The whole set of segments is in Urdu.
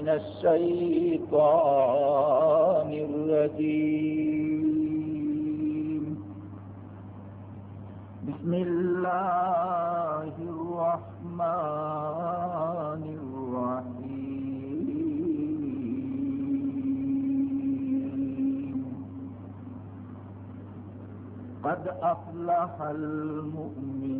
من الشيطان الرجيم. بسم الله الرحمن الرحيم. قد أفلح المؤمنون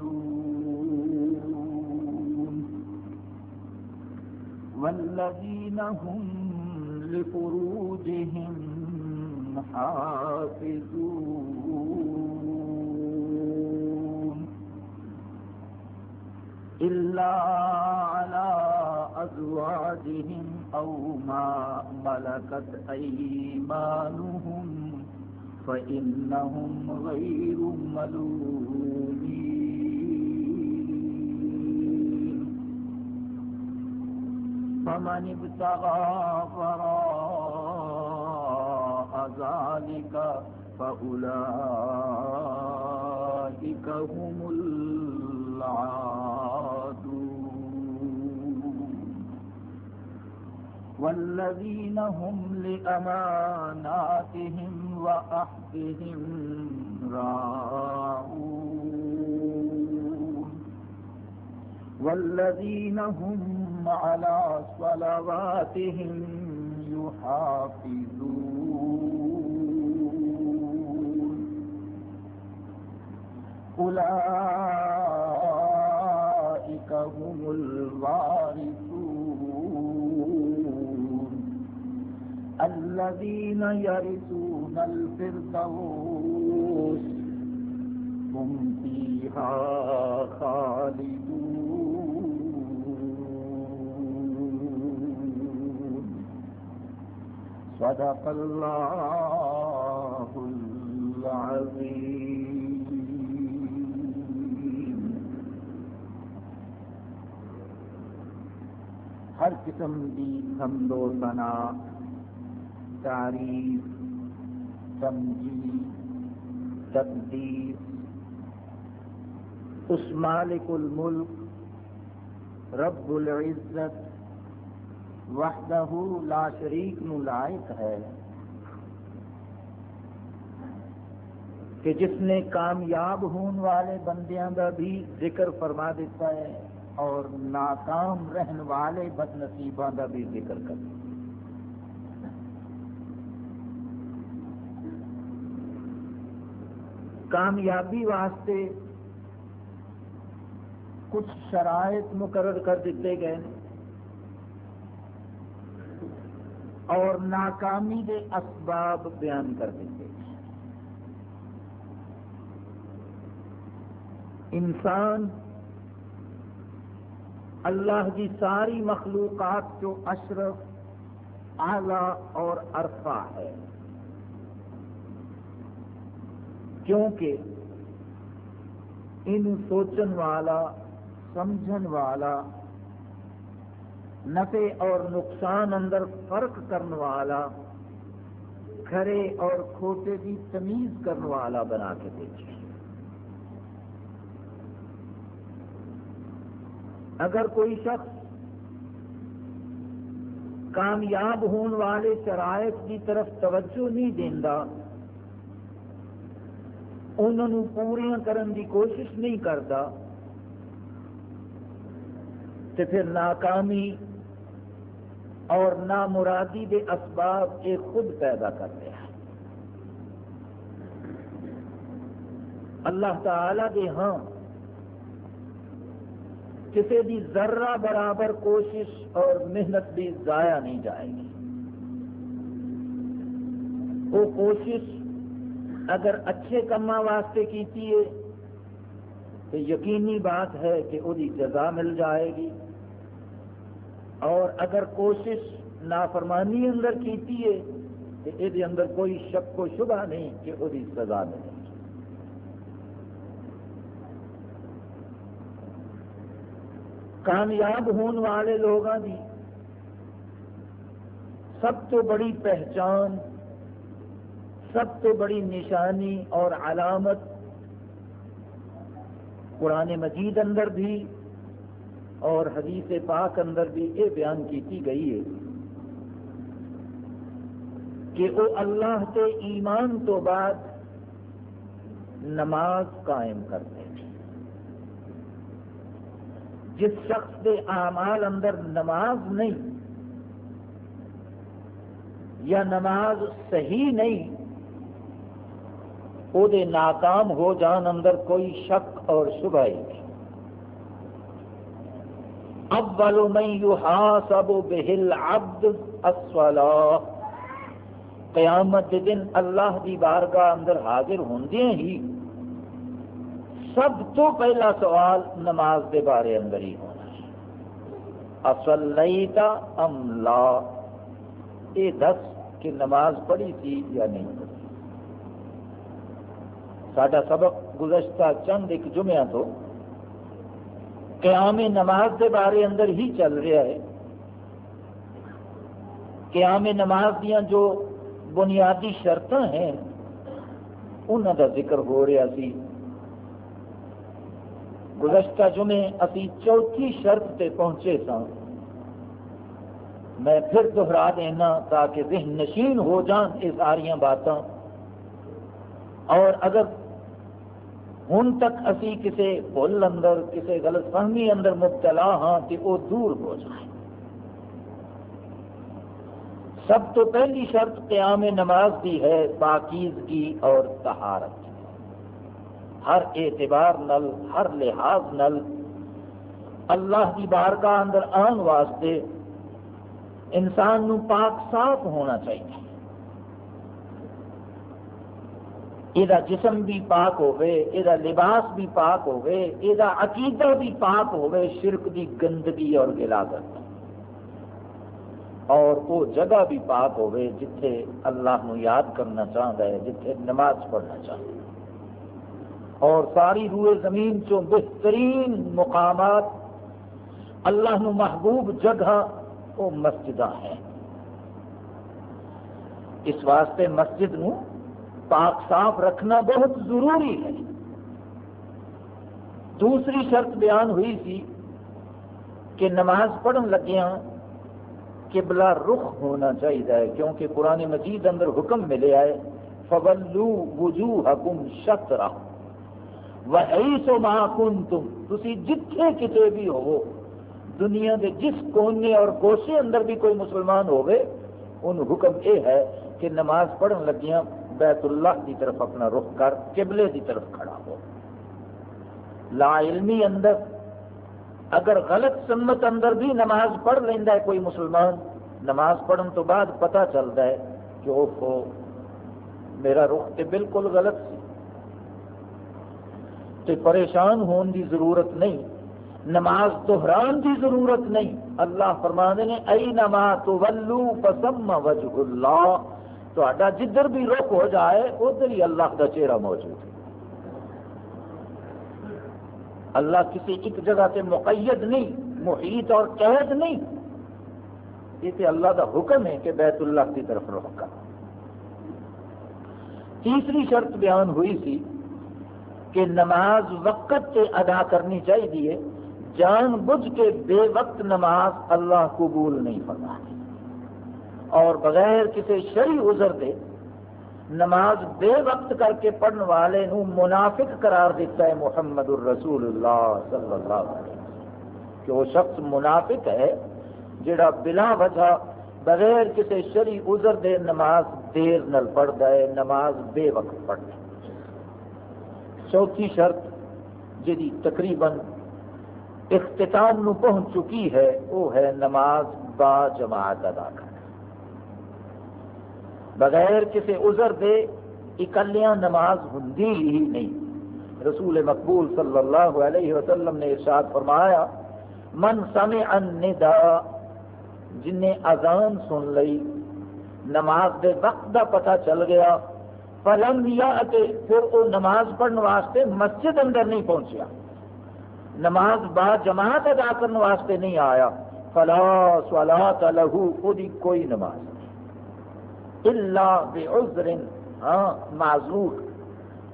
والذين هم لفروجهم حافظون. إلا على أزواجهم أو ما ملكت أيمانهم فإنهم غير ملومين. فمن ابتغى وراء ذلك فأولئك هم العادون. والذين هم لأماناتهم وأحدهم راعون. والذين هم هم على صلواتهم يحافظون أولئك هم الوارثون الذين يرثون الفردوس هم فيها خالدون صدق الله العظيم. ہر قسم کی حمد و ثنا، تعریف، تمجید تقدیر اس مالک الملک، رب العزت وحدہ لا شریک نو لائق ہے۔ کہ جس نے کامیاب ہون والے بندیاں کا بھی ذکر فرما دیتا ہے اور ناکام رہن والے بد نصیباں کا بھی ذکر کر کامیابی واسطے کچھ شرائط مقرر کر دیتے گئے۔ اور ناکامی کے اسباب بیان کر دیتے انسان اللہ کی ساری مخلوقات جو اشرف، اعلی اور عرفہ ہے۔ کیونکہ ان سوچن والا، سمجھن والا نفع اور نقصان اندر فرق کرنے والا، کھرے اور کھوٹے کی تمیز کرنے والا بنا کے دیکھے۔ اگر کوئی شخص کامیاب ہون والے شرائط کی طرف توجہ نہیں دینا انہوں پوریا کرن دی کوشش نہیں کرتا تو پھر ناکامی اور نامرادی دے اسباب یہ خود پیدا کرتے ہیں۔ اللہ تعالی دے ہاں کسی بھی ذرہ برابر کوشش اور محنت بھی ضائع نہیں جائے گی۔ وہ کوشش اگر اچھے کما واسطے کیتی ہے، تو یقینی بات ہے کہ وہ جزا مل جائے گی۔ اور اگر کوشش نافرمانی اندر کیتی ہے تو یہ اندر کوئی شک و شبہ نہیں کہ وہ سزا ملے کامیاب ہونے والے لوگوں کی سب تو بڑی پہچان، سب تو بڑی نشانی اور علامت قرآن مجید اندر بھی اور حدیث پاک اندر بھی یہ بیان کی گئی ہے کہ وہ اللہ کے ایمان تو بعد نماز قائم کرتے ہیں۔ جس شخص کے اعمال اندر نماز نہیں یا نماز صحیح نہیں، وہ ناکام ہو جان اندر کوئی شک اور شبہ ہی اول من یحاسب به العبد الصلاة. قیامت دن اللہ دی بارگاہ اندر حاضر ہوندے ہی سب تو پہلا سوال نماز دے بارے اندر ہی ہونا ہے۔ اصلیتا ام لا؟ اے دس کہ نماز پڑھی تھی یا نہیں پڑھی؟ سڈا سبق گزشتہ چند ایک جمعہ تو قیام نماز کے بارے اندر ہی چل رہا ہے۔ قیام نماز دیا جو بنیادی شرط ہیں انہوں کا ذکر ہو رہا سی۔ گزشتہ جمعے ابھی چوتھی شرط تے پہنچے سن میں پھر دہرا دینا تاکہ ذہن نشین ہو جان یہ ساریا باتاں۔ اور اگر ہوں تک اسی کسی بھول اندر کسی غلط فہمی اندر مبتلا ہاں کہ وہ دور ہو جائے۔ سب تو پہلی شرط قیام نماز کی ہے، پاکیزگی اور تہارت ہر اعتبار نل، ہر لحاظ نل اللہ کی بارگاہ اندر آن واسطے انسان نو پاک صاف ہونا چاہیے۔ یہ جسم بھی پاک ہوئے یہ لباس بھی پاک ہوئے یہ عقیدہ بھی پاک ہوئے شرک دی گندگی اور گلاگت اور وہ جگہ بھی پاک ہوئے جتھے اللہ نو یاد کرنا چاہتا ہے، جتھے نماز پڑھنا چاہتا ہے۔ اور ساری روئے زمین چو بہترین مقامات، اللہ نو محبوب جگہ، وہ مسجد ہیں۔ اس واسطے مسجد نو پاک صاف رکھنا بہت ضروری ہے۔ دوسری شرط بیان ہوئی تھی کہ نماز پڑھن لگیا قبلہ رخ ہونا چاہیے کیونکہ قرآن مجید اندر حکم ملے آئے فولو وجو حکم شت وہی سو ماں کن تم تھی جتھے کتے بھی ہو دنیا کے جس کونے اور گوشے اندر بھی کوئی مسلمان ہوئے ان حکم یہ ہے کہ نماز پڑھن لگیاں بیت اللہ کی طرف اپنا رخ کر، قبلے کی طرف کھڑا ہو۔ لا علمی اندر، اگر غلط سنت اندر بھی نماز پڑھ لینا ہے کوئی مسلمان، نماز پڑھن تو بعد پتہ چلتا ہے کہ وہ میرا رخ تو بالکل غلط سی۔ تو پریشان ہونے کی ضرورت نہیں، نماز دہران کی ضرورت نہیں۔ اللہ فرما نے ائی نما تو ولو پسم وجہ اللہ تو جدھر بھی رخ ہو جائے، ادھر ہی اللہ کا چہرہ موجود ہے۔ اللہ کسی ایک جگہ سے مقید نہیں، محیط اور قید نہیں۔ یہ تو اللہ کا حکم ہے کہ بیت اللہ کی طرف رخ کر۔ تیسری شرط بیان ہوئی تھی کہ نماز وقت سے ادا کرنی چاہیے، جان بجھ کے بے وقت نماز اللہ قبول نہیں فرما اور بغیر کسی شری عذر دے نماز بے وقت کر کے پڑھنے والے نو منافق قرار دیتا ہے محمد الرسول اللہ صلی اللہ علیہ وسلم۔ کہ وہ شخص منافق ہے، جڑا بلا وجہ بغیر کسی شری عذر دے نماز دیر نل پڑھتا ہے، نماز بے وقت پڑھتا ہے۔ چوتھی شرط جی تقریباً اختتام نو پہنچ چکی ہے، وہ ہے نماز با جماعت ادا کرنا۔ بغیر کسی عذر دے، اکلیاں نماز ہوں ہی نہیں۔ رسول مقبول صلی اللہ علیہ وسلم نے ارشاد فرمایا، من سمع النداء، جن نے اذان سن لئی نماز دے وقت دا پتہ چل گیا، فلم یا پھر وہ نماز پڑھنے واسطے مسجد اندر نہیں پہنچیا۔ نماز با جماعت ادا کرنے واسطے نہیں آیا۔ فلا سوالات لہو خودی کوئی نماز۔ نہیں اللہ بعذر ہاں معذور۔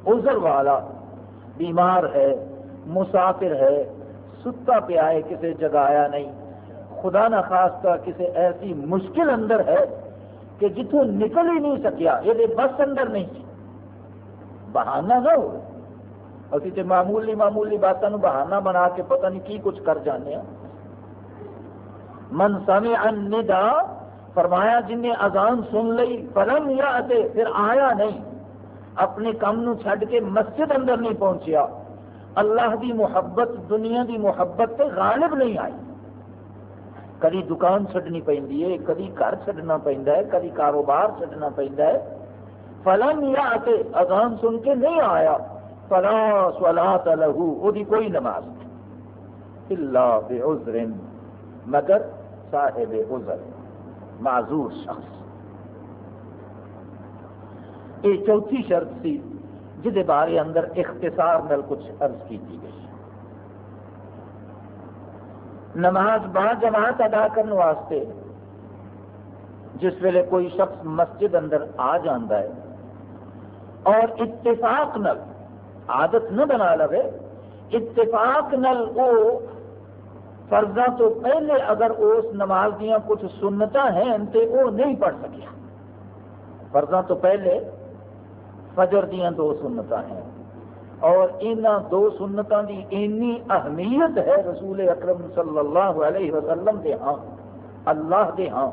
عذر والا بیمار ہے، مسافر ہے، ستا پیا ہے کسی جگایا نہیں۔ خدا نہ خاص کسی ایسی مشکل اندر ہے کہ جتوں نکل ہی نہیں سکیا، یہ بس اندر نہیں۔ بہانہ نہ ہو۔ ابھی تو معمولی معمولی باتوں بہانہ بنا کے پتہ نہیں کی کچھ کر جانے ہیں۔ من سمع الندا فرمایا جن نے اذان سن لئی فلم یا پھر آیا نہیں۔ اپنے کام نو چھڈ کے مسجد اندر نہیں پہنچیا۔ اللہ دی محبت، دنیا دی محبت تے غالب نہیں آئی۔ کدی دکان چڈنی پہ کدی گھر چڈنا ہے، کدی کاروبار چڈنا ہے۔ فلن یا اذان سن کے نہیں آیا۔ فلا سوالات لہو وہ کوئی نماز نہیں۔ اللہ بے مگر صاحب عذر۔ معذور شخص. یہ چوتھی شرط سی جہد بارے اندر اختصار نل کچھ عرض کی گئی. نماز با جماعت ادا کرنے واسطے جس ویلے کوئی شخص مسجد اندر آ جاندہ ہے اور اتفاق نل عادت نہ بنا لے اتفاق نل وہ فرضا تو پہلے اگر اس نماز دیا کچھ سنتا ہیں تو وہ نہیں پڑھ سکیا فرضا تو پہلے فجر دیا دو سنتا ہیں۔ اور ان دو سنتوں کی اینی اہمیت ہے رسول اکرم صلی اللہ علیہ وسلم دے ہاں اللہ دے ہاں۔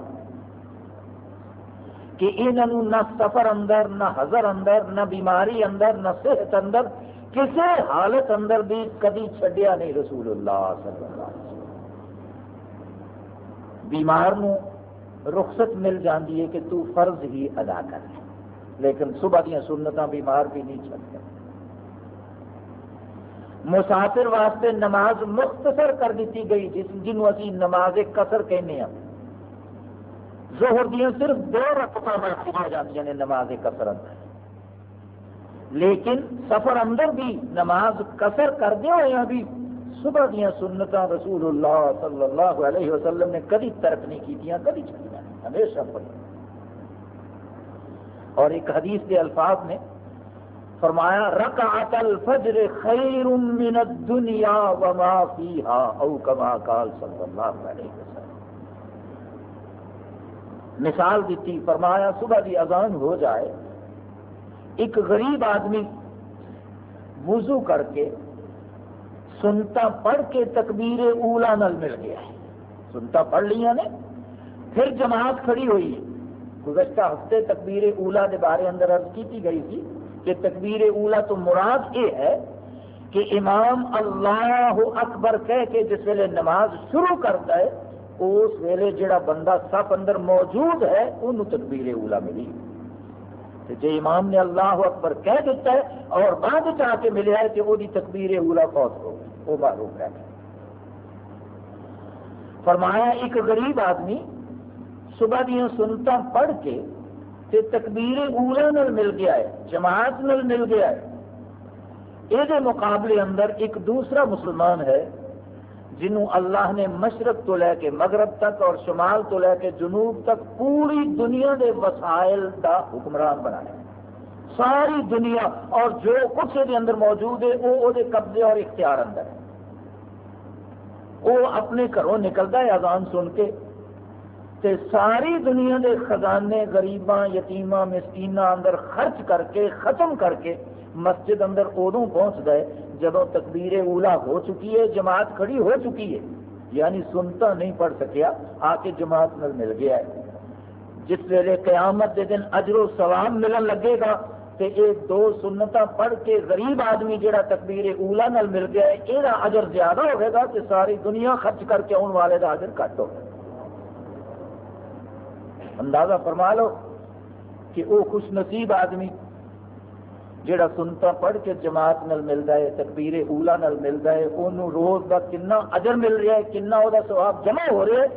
کہ انہوں نہ سفر اندر، نہ حضر اندر، نہ بیماری اندر، نہ صحت اندر کسی حالت اندر بھی کدی چڈیا نہیں رسول اللہ صلی اللہ علیہ وسلم۔ بیمار نو رخصت مل جاتی ہے کہ تو فرض ہی ادا کر لیکن صبح دیا سنتاں بیمار بھی نہیں چلتے مسافر واسطے نماز مختصر کر دیتی گئی، جس جنوں اسی نماز قصر کہنے ہیں۔ زہر دیا صرف دو رقم ہو جاتی ہیں یعنی نماز قصر اندر۔ لیکن سفر اندر بھی نماز قصر کر کردے ہوئے بھی صبح دیا سنتاں رسول اللہ صلی اللہ علیہ وسلم نے کدی ترک نہیں کی کدی چڑیا ہمیشہ پڑھی۔ اور ایک حدیث کے الفاظ نے فرمایا، رکعت الفجر خیر من الدنیا وما فیها او کما قال صلی اللہ علیہ وسلم۔ مثال دیتی فرمایا، صبح دی اذان ہو جائے، ایک غریب آدمی وضو کر کے سنتا پڑھ کے تکبیر اولا نل مل گیا ہے۔ سنتا پڑھ لیا نے۔ پھر جماعت کھڑی ہوئی۔ ہے گزشتہ ہفتے تکبیر اولا کے بارے اندر عرض کی گئی تھی کہ تکبیر اولا تو مراد یہ ہے کہ امام اللہ اکبر کہہ کے جس ویلے نماز شروع کرتا ہے، اس ویلے جڑا بندہ صف اندر موجود ہے انہوں تکبیر اولا ملی۔ جی امام نے اللہ اکبر کہہ دیتا ہے اور بعد چاہ کے ملیا ہے کہ وہ تکبیر اولا فوت ہو وہ معروف رہ فرمایا، ایک غریب آدمی صبح دیا سنتا پڑھ کے تے تکبیر اولا نل مل گیا ہے، جماعت نل مل گیا ہے۔ یہ مقابلے اندر ایک دوسرا مسلمان ہے جنہوں اللہ نے مشرق تو لے کے مغرب تک اور شمال تو لے کے جنوب تک پوری دنیا کے وسائل کا حکمران بنایا۔ ساری دنیا اور جو کچھ یہ اندر موجود ہے، وہ وہ قبضے اور اختیار اندر ہے۔ وہ اپنے گھروں نکلتا ہے اذان سن کے۔ تے ساری دنیا دے خزانے، غریباں، یتیماں، مسکیناں اندر خرچ کر کے، ختم کر کے مسجد اندر ادو پہنچ گئے جب تکبیر اولا ہو چکی ہے، جماعت کھڑی ہو چکی ہے یعنی سنتا نہیں پڑھ سکیا، آ کے جماعت مل گیا ہے۔ جس ویلے قیامت دے دن اجر و ثواب ملن لگے گا تے اے دو سنتا پڑھ کے غریب آدمی جڑا تکبیر اولا نل مل گیا ہے یہ اجر زیادہ ہوئے گا تے ساری دنیا خرچ کر کے آنے والے کا اجر کٹ ہوگا اندازہ فرما لو کہ وہ خوش نصیب آدمی جڑا سنتا پڑھ کے جماعت نل ملتا ہے، تکبیر اولا نل ملتا ہے انہوں روز کا کنا اجر مل رہا ہے، کنا وہ سواب جمع ہو رہا ہے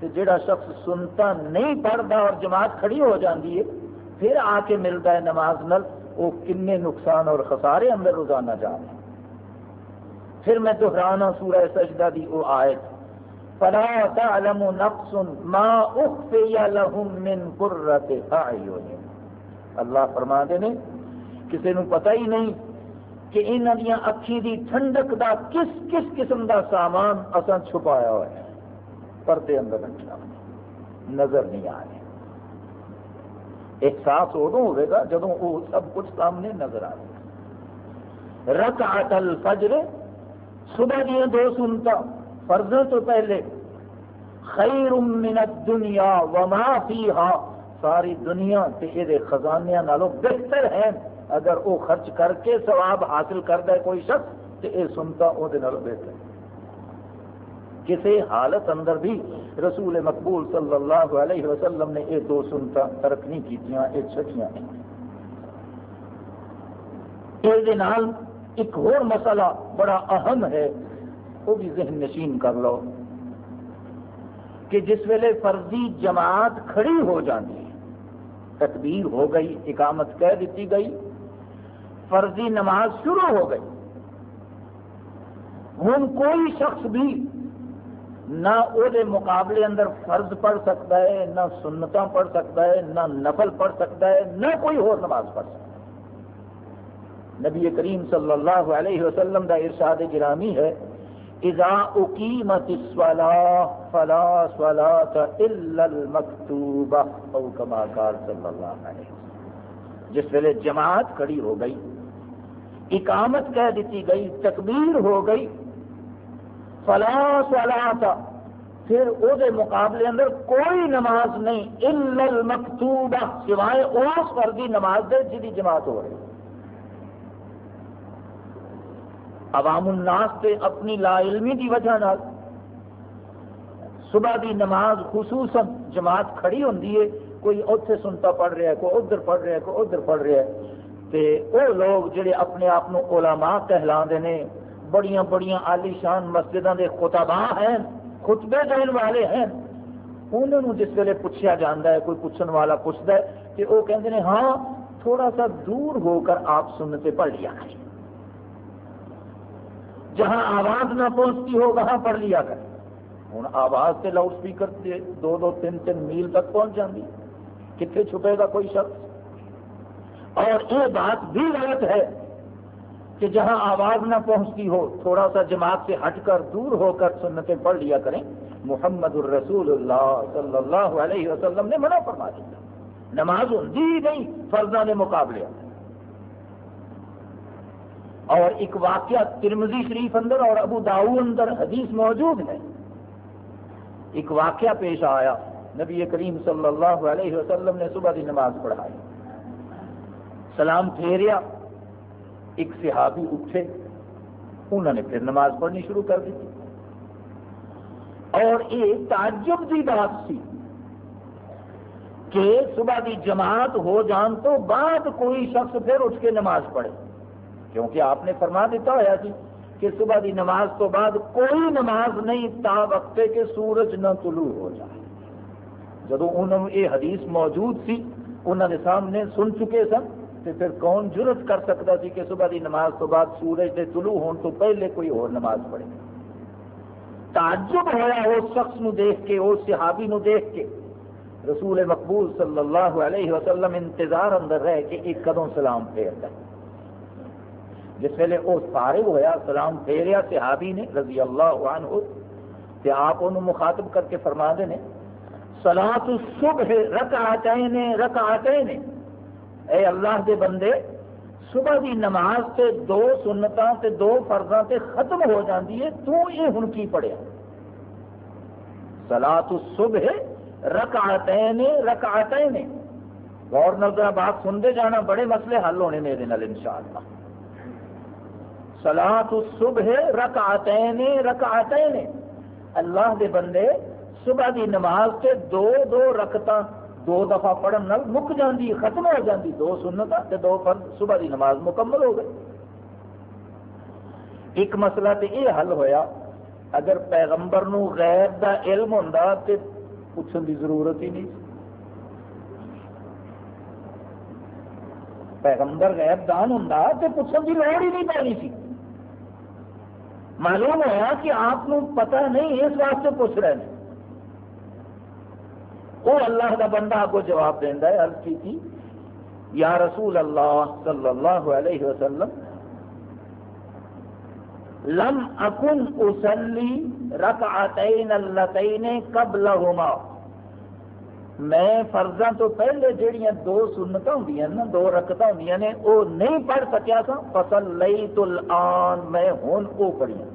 تو جڑا شخص سنتا نہیں پڑھتا اور جماعت کھڑی ہو جاتی ہے پھر آ کے ملتا ہے نماز نل، وہ کن نقصان اور خسارے اندر روزانہ جا رہے ہیں پھر میں دہرانا سورہ سجدہ دی وہ آیت۔ فلا تعلم نقص ما اخفی لهم من قرة اعین اللہ فرما دے نے کسی نو پتہ ہی نہیں کہ انہوں دیا اکھی دی ٹھنڈک دا کس کس قسم دا سامان اصا چھپایا ہوا ہے۔ پردے اندر رکھنا۔ نظر نہیں آ رہے احساس ادو ہوئے گا جب وہ سب کچھ سامنے نظر آ رہے رکعت الفجر، صبح دیا دو سنتا فرض تو پہلے خیر من الدنیا وما فیہا، ساری دنیا تے یہ خزانیاں نالوں بہتر ہیں۔ اگر وہ خرچ کر کے ثواب حاصل کرتا ہے کوئی شخص تو یہ سنتا وہ بہتر کسی حالت اندر بھی رسول مقبول صلی اللہ علیہ وسلم نے یہ دو سنتا، ترک نہیں کی یہ چھٹیاں۔ ہیں یہ ایک اور مسئلہ بڑا اہم ہے، وہ بھی ذہن نشین کر لو کہ جس ویلے فرضی جماعت کھڑی ہو جاتی، تکبیر ہو گئی، اقامت کہہ دیتی گئی، فرضی نماز شروع ہو گئی۔ ہوں کوئی شخص بھی نہ وہ مقابلے اندر فرض پڑھ سکتا ہے، نہ سنتا پڑھ سکتا ہے، نہ نفل پڑھ سکتا ہے، نہ کوئی اور نماز پڑھ سکتا ہے۔ نبی کریم صلی اللہ علیہ وسلم کا ارشاد گرامی ہے، اذا اقیمت الصلاة فلا صلاة الا المکتوبہ او کما قال صلی اللہ علیہ وسلم۔ جس ویلے جماعت کھڑی ہو گئی، اقامت کہہ دیتی گئی، تکبیر ہو گئی فلا سلا تھا پھر وہ مقابلے اندر کوئی نماز نہیں۔ المکتوبہ سوائے اس فردی نماز دے جی جماعت ہو رہی۔ عوام الناس سے اپنی لا علمی کی وجہ نال صبح دی نماز خصوصاً جماعت کھڑی ہوتی ہے۔ کوئی اتنے سنتا پڑھ رہا ہے، کوئی ادھر پڑھ رہا ہے، کوئی ادھر پڑھ رہا ہے۔ تے وہ لوگ جڑے اپنے آپ علماء کہلا نے بڑیاں بڑیاں عالی شان مسجدوں کے خطبا ہیں، خطبے دین والے ہیں۔ انہوں جس ویلے پوچھا جاتا ہے، کوئی پوچھنے والا پوچھتا ہے کہ وہ کہتے ہیں ہاں تھوڑا سا دور ہو کر آپ سنتے پڑھ لیا کریں۔ جہاں آواز نہ پہنچتی ہو، وہاں پڑھ لیا کریں۔ ہوں آواز سے لاؤڈ اسپیکر دو دو تین تین میل تک پہنچ جاتی کتنے چھپے گا کوئی شخص؟ اور یہ بات بھی غلط ہے کہ جہاں آواز نہ پہنچتی ہو، تھوڑا سا جماعت سے ہٹ کر دور ہو کر سنتیں پڑھ لیا کریں۔ محمد الرسول اللہ صلی اللہ علیہ وسلم نے منع فرما دیا۔ نماز ہی نہیں فرضہ کے مقابلے۔ اور ایک واقعہ ترمزی شریف اندر اور ابو داؤ اندر حدیث موجود ہے۔ ایک واقعہ پیش آیا۔ نبی کریم صلی اللہ علیہ وسلم نے صبح کی نماز پڑھائی۔ سلام پھیریا۔ ایک صحابی اٹھے، انہوں نے پھر نماز پڑھنی شروع کر دی۔ اور یہ تعجب کی بات سی کہ صبح کی جماعت ہو جان تو بعد کوئی شخص پھر اٹھ کے نماز پڑھے۔ کیونکہ آپ نے فرما دیتا ہوا سی کہ صبح کی نماز تو بعد کوئی نماز نہیں تا وقت کہ سورج نہ طلوع ہو جائے۔ جب انہوں یہ حدیث موجود سی انہوں نے سامنے سن چکے سن۔ تو پھر کون جرت کر سکتا سی کہ صبح کی نماز تو بعد سورج کے طلوع ہونے تو پہلے کوئی اور نماز پڑھے۔ تعجب ہوا اس شخص نو دیکھ کے اس صحابی نو دیکھ کے۔ رسول مقبول صلی اللہ علیہ وسلم انتظار اندر رہ کہ ایک قدم سلام پھیرتا۔ ہے جس ویلے وہ فارغ ہوا سلام پھیریا صحابی نے رضی اللہ عنہ تے آپ انہوں مخاطب کر کے فرما دے نے سلاۃ الصبح رکعتین رکعتین۔ اے اللہ دے بندے، صبح کی نماز سے دو سنتاں تے دو فرضاں تے ختم ہو جاندی ہے، تو یہ ہن کی پڑھیا سلاۃ الصبح رکعتین رکعتین۔ غور نظر بات سنتے جانا، بڑے مسئلے حل ہونے میرے نال انشاءاللہ۔ سلاۃ الصبح رکعتین رکعتین۔ اللہ دے بندے، صبح کی نماز سے دو دو رکھتا دو دفعہ پڑھن مک جاندی، ختم ہو جاندی۔ دو سنت تے دو فرض۔ صبح دی نماز مکمل ہو گئی۔ ایک مسئلہ تے یہ حل ہویا، اگر پیغمبر نو غیر دا علم ہوں تے پوچھنے کی ضرورت ہی نہیں۔ پیغمبر غیر دان ہوں تو پوچھنے کی لوڑ ہی نہیں پانی سی۔ معلوم ہوا کہ آپ پتہ نہیں، اس واسطے پوچھ رہے ہیں۔ وہ اللہ کا بندہ آپ کو جواب دینا ہے عرض کی تھی، یا رسول اللہ صلی اللہ علیہ وسلم، لم اکن اسلی رکعتین اللتین قبلہما۔ میں فرضاں تو پہلے جہیا دو سنت ہوں نا، دو رکت ہوں نے، وہ نہیں پڑھ سکیا سا فصل لئی تو میں ہوں وہ پڑھیا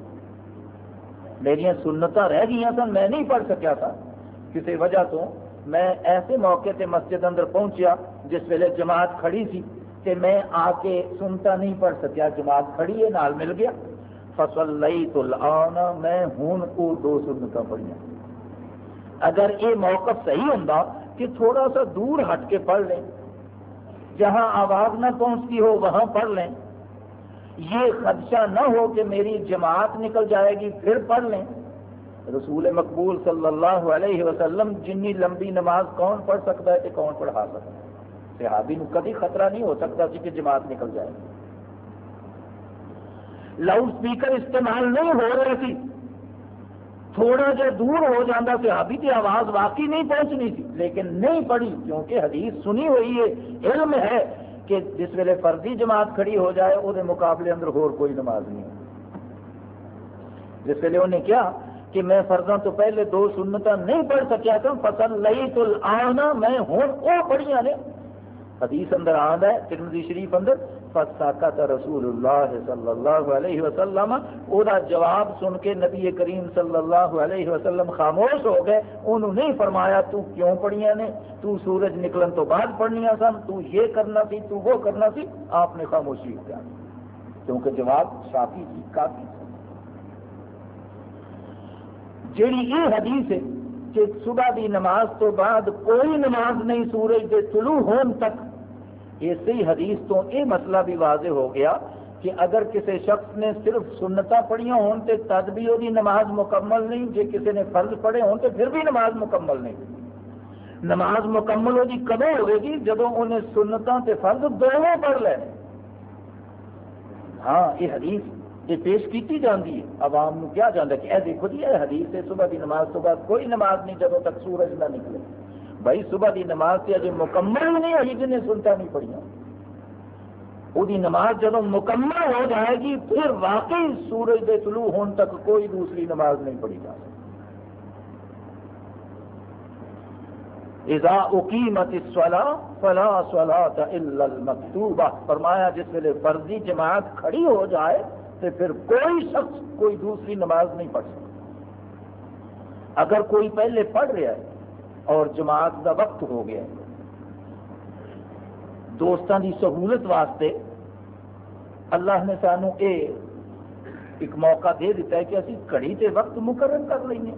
میرا سنت رہ گئی سن، میں نہیں پڑھ سکیا تھا، کسی وجہ تو میں ایسے موقع تے مسجد اندر پہنچیا جس ویلے جماعت کھڑی سی کہ میں آ کے سنتا نہیں پڑھ سکیا، جماعت کھڑی ہے، نال مل گیا۔ فصل لئی تو میں ہوں وہ دو سنتا پڑھیا اگر یہ موقف صحیح ہوں کہ تھوڑا سا دور ہٹ کے پڑھ لیں، جہاں آواز نہ پہنچتی ہو، وہاں پڑھ لیں۔ یہ خدشہ نہ ہو کہ میری جماعت نکل جائے گی، پھر پڑھ لیں۔ رسول مقبول صلی اللہ علیہ وسلم جنی لمبی نماز کون پڑھ سکتا ہے کہ کون پڑھا سکتا ہے؟ صحابی نو کبھی خطرہ نہیں ہو سکتا کہ جی جماعت نکل جائے۔ لاؤڈ اسپیکر استعمال نہیں ہو رہے تھی تھوڑا جا دور ہو جاتا صحابی کی آواز واقعی نہیں پہنچنی تھی لیکن نہیں پڑھی، کیونکہ حدیث سنی ہوئی ہے، علم ہے کہ جس ویلے فرضی جماعت کھڑی ہو جائے وہ مقابلے اندر ہور کوئی نماز نہیں۔ جس ویلے انہیں کیا کہ میں فرضوں تو پہلے دو سنتا نہیں پڑھ سکیا تھا فصل لئی تو آنا میں ہوں، وہ پڑھیا نے۔ حدیث اندر آد ہے ترمزی شریف اندر فساکت رسول اللہ صلی اللہ علیہ وسلم۔ او دا جواب سن کے نبی کریم صلی اللہ علیہ وسلم خاموش ہو گئے۔ انہوں نہیں فرمایا، تو کیوں پڑھیا نے؟ تو سورج نکلن تو بعد پڑھنیا سن، تو یہ کرنا سی، تو وہ کرنا سی۔ آپ نے خاموشی اختیار کیونکہ جواب شافی تھی کافی جیڑی یہ حدیث ہے کہ صبح دی نماز تو بعد کوئی نماز نہیں سورج کے طلوع ہون تک اسی حدیث تو یہ مسئلہ بھی واضح ہو گیا کہ اگر کسی شخص نے صرف سنتا پڑھیا ہون تے تد بھی وہ نماز مکمل نہیں جی کسی نے فرض پڑھے ہون تے پھر بھی نماز مکمل نہیں۔ نماز مکمل وہ کدو ہوئے گی؟ جب انہیں سنتا تے فرض دونوں پڑھ لے ہاں یہ حدیث یہ پیش کی جاتی ہے۔ عوام نو کیا جانا کہ اے دیکھو جی یہ حدیث ہے صبح کی نماز تو بعد کوئی نماز نہیں جب تک سورج نہ نکلے۔ بھائی صبح دی نماز سے اجے مکمل نہیں ہوئی جنہیں سنتا نہیں پڑھیا وہ نماز جب مکمل ہو جائے گی، پھر واقعی سورج کے طلوع ہونے تک کوئی دوسری نماز نہیں پڑھی جا سکتی۔ اذا اقیمت الصلاة فلا صلاة الا المکتوبہ۔ فرمایا جس ویلے فرضی جماعت کھڑی ہو جائے تو پھر کوئی شخص کوئی دوسری نماز نہیں پڑھ سکتا۔ اگر کوئی پہلے پڑھ رہا ہے اور جماعت کا وقت ہو گیا دوستان کی سہولت واسطے اللہ نے سانو یہ ایک موقع دے دیتا ہے کہ اسی کڑی تے وقت مقرر کر لیں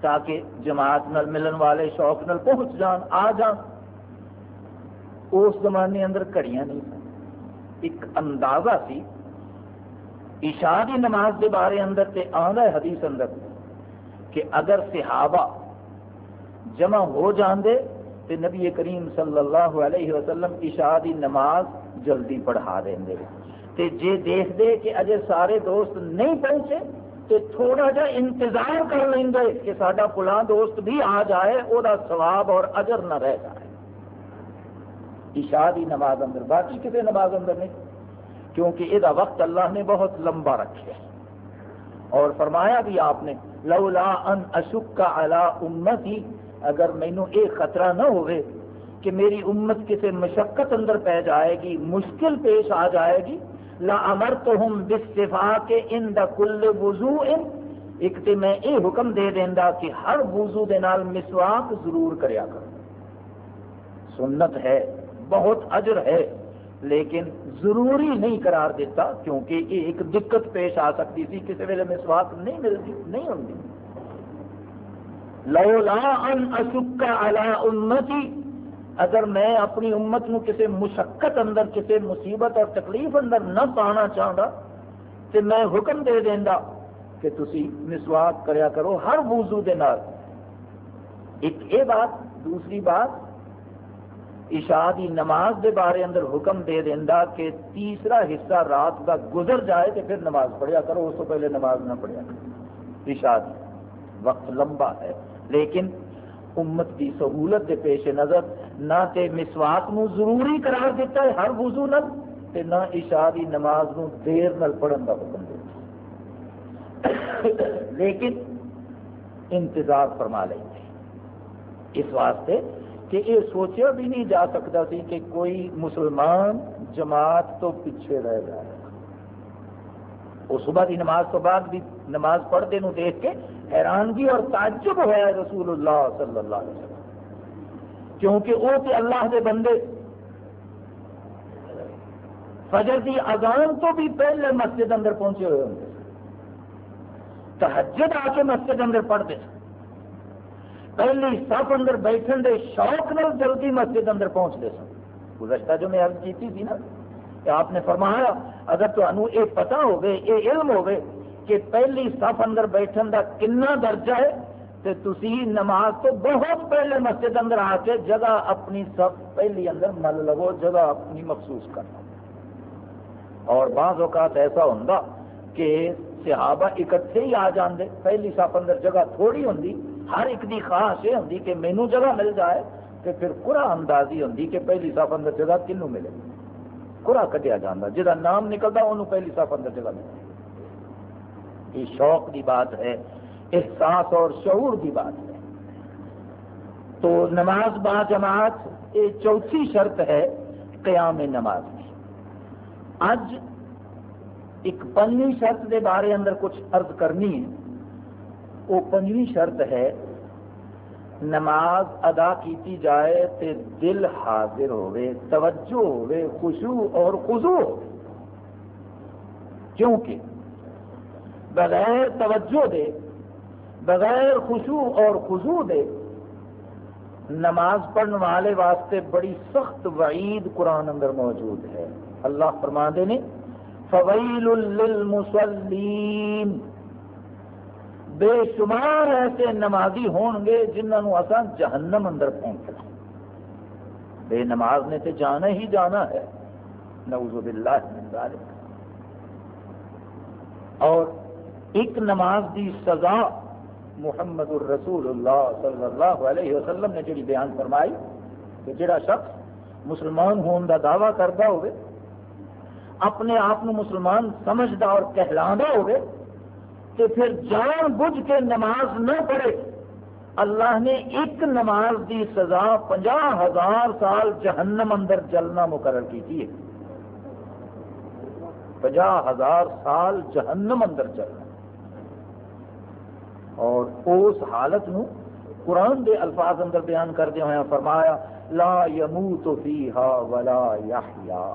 تاکہ جماعت نل ملن والے شوق نل پہنچ جان، آ جان۔ اس زمانے اندر کڑیاں نہیں سن۔ ایک اندازہ سی عشاء کی نماز کے بارے اندر تے آدھا ہے حدیث اندر کہ اگر صحابہ جمع ہو جاندے تو نبی کریم صلی اللہ علیہ وسلم عشاء دی نماز جلدی پڑھا دیں دے تے جے دیکھ دے کہ اجے سارے دوست نہیں پہنچے تو تھوڑا جا انتظار کر لیں گے کہ سڈا پلا دوست بھی آ جائے وہ ثواب اور اجر نہ رہ جائے۔ عشاء دی نماز اندر، باقی کسی نماز اندر نہیں۔ کیونکہ یہ وقت اللہ نے بہت لمبا رکھے اور فرمایا بھی آپ نے، لولا ان اشک اشکا علی امتی، اگر مینو یہ خطرہ نہ ہوئے کہ میری امت کسی مشقت اندر پہ جائے گی، مشکل پیش آ جائے گی، لا امر تو ہم بستفا کے ان دا کل وضو ان ایک تے میں یہ حکم دے دینا کہ ہر وضو دے نال مسواک ضرور کریا کرو۔ سنت ہے، بہت اجر ہے۔ لیکن ضروری نہیں قرار دیتا کیونکہ یہ ایک دقت پیش آ سکتی تھی، کسی ویلے مسواک نہیں ملتی، نہیں ہوتی۔ لولا ان اشک علی امتی، اگر میں اپنی امت نو کسی مشقت اندر، کسی مصیبت اور تکلیف اندر نہ پانا چاہتا تو میں حکم دے دینا کہ تسی مسواک کریا کرو ہر وضو دے نال۔ ایک یہ بات، دوسری بات عشاء کی نماز دے بارے اندر حکم دے دینا کہ تیسرا حصہ رات کا گزر جائے تو پھر نماز پڑھیا کرو، اس کو پہلے نماز نہ پڑھیا کرو۔ عشاء دی وقت لمبا ہے، لیکن امت کی سہولت کے پیش نظر نہ تے مسواک نو ضروری قرار دیتا ہے، ہر وضو نل تے نہ عشاء کی نماز نو دیر نل پڑھن کا حکم دیتا لیکن انتظار فرما لیں اس واسطے کہ یہ سوچا بھی نہیں جا سکتا سی کہ کوئی مسلمان جماعت تو پیچھے رہ جائے۔ وہ صبح کی نماز تو بعد بھی نماز پڑھتے نو دیکھ کے حیرانگی اور تعجب ہوا رسول اللہ صلی اللہ علیہ وسلم۔ کیونکہ وہ تے اللہ دے بندے۔ فجر کی اذان تو بھی پہلے مسجد اندر پہنچے ہوئے ہوں۔ تحجد آ کے مسجد اندر پڑھتے۔ سن پہلی صف اندر بیٹھن دے شوق نال جلدی مسجد اندر پہنچتے سن۔ گزشتہ جو میں عرض کی تھی نا، کہ آپ نے فرمایا، اگر تو یہ پتا ہوگے، یہ علم ہوگے کہ پہلی صف اندر بیٹھن دا کنا درجہ ہے تو تسی نماز تو بہت پہلے مسجد اندر آ کے جگہ اپنی صف پہلی اندر مل لو، جگہ اپنی مخصوص کرنا اور بعض اوقات ایسا ہوں کہ صحابہ اکٹھے ہی آ جاندے، پہلی صف اندر جگہ تھوڑی ہوں ہر ایک دی خواہش یہ ہوں کہ مینو جگہ مل جائے تو پھر پورا اندازی ہوں کہ پہلی صف اندر جگہ کنوں ملے۔ کورا کٹیا جانا جہاں نام نکلتا انہوں پہلی صف اندر جگہ ملے۔ یہ شوق کی بات ہے، احساس اور شعور کی بات ہے۔ تو نماز با جماعت، یہ چوتھی شرط ہے قیام نماز کی۔ اج ایک پنجویں شرط کے بارے اندر کچھ عرض کرنی ہے۔ وہ پنجویں شرط ہے، نماز ادا کیتی جائے تے دل حاضر ہوئے توجہ ہوئے خوشو اور خضو ہو کیونکہ بغیر توجہ دے، بغیر خوشو اور خضو دے، نماز پڑھنے والے واسطے بڑی سخت وعید قرآن اندر موجود ہے۔ اللہ فرما دے نے فویل للمصلین بے شمار ایسے نمازی ہون گے جنہوں اصا جہنم اندر پہنچنا بے نماز نے تو جانا ہی جانا ہے۔ نعوذ باللہ من ذالک۔ اور ایک نماز دی سزا محمد الرسول اللہ صلی اللہ علیہ وسلم نے جڑی بیان فرمائی کہ جڑا شخص مسلمان ہون دا دعویٰ کرتا ہوئے، اپنے آپ مسلمان سمجھدا اور کہلانا ہوئے تو پھر جان بجھ کے نماز نہ پڑھے۔ اللہ نے ایک نماز دی سزا پناہ ہزار سال جہنم اندر جلنا مقرر کی تھی۔ پناہ ہزار سال جہنم اندر چلنا اور اس حالت نو قرآن دے الفاظ اندر بیان کردے ہوئے فرمایا، لا یموت فیہا ولا یحیا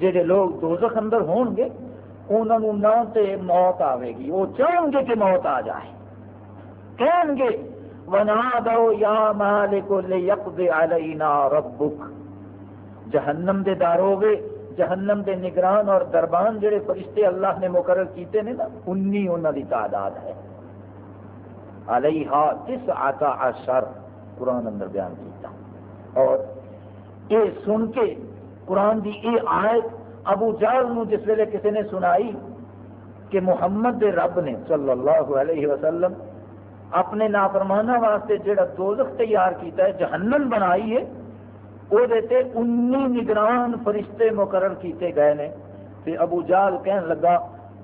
جہے لوگ دوزخ اندر ہون گے انہوں نہ تے موت آئے گی۔ وہ چاہیں گے کہ موت آ جائے۔ کہیں گے ونادو یا مالک لیقض علینا ربک جہنم دے داروگے جہنم دے نگران اور دربان جڑے فرشتے اللہ نے مقرر کیتے نے نا انی انہوں دی تعداد ہے۔ علیہ تس آتا اشر قرآن اندر بیان کیتا۔ اور یہ سن کے قرآن دی یہ آیت ابو جال نو جس ویلے کسی نے سنائی کہ محمد دے رب نے صلی اللہ علیہ وسلم اپنے نافرمانہ واسطے جڑا دوزخ تیار کیتا ہے، جہنم بنائی ہے وہ دیتے انی نگران فرشتے مقرر کیتے گئے نے۔ تے ابو جال کہن لگا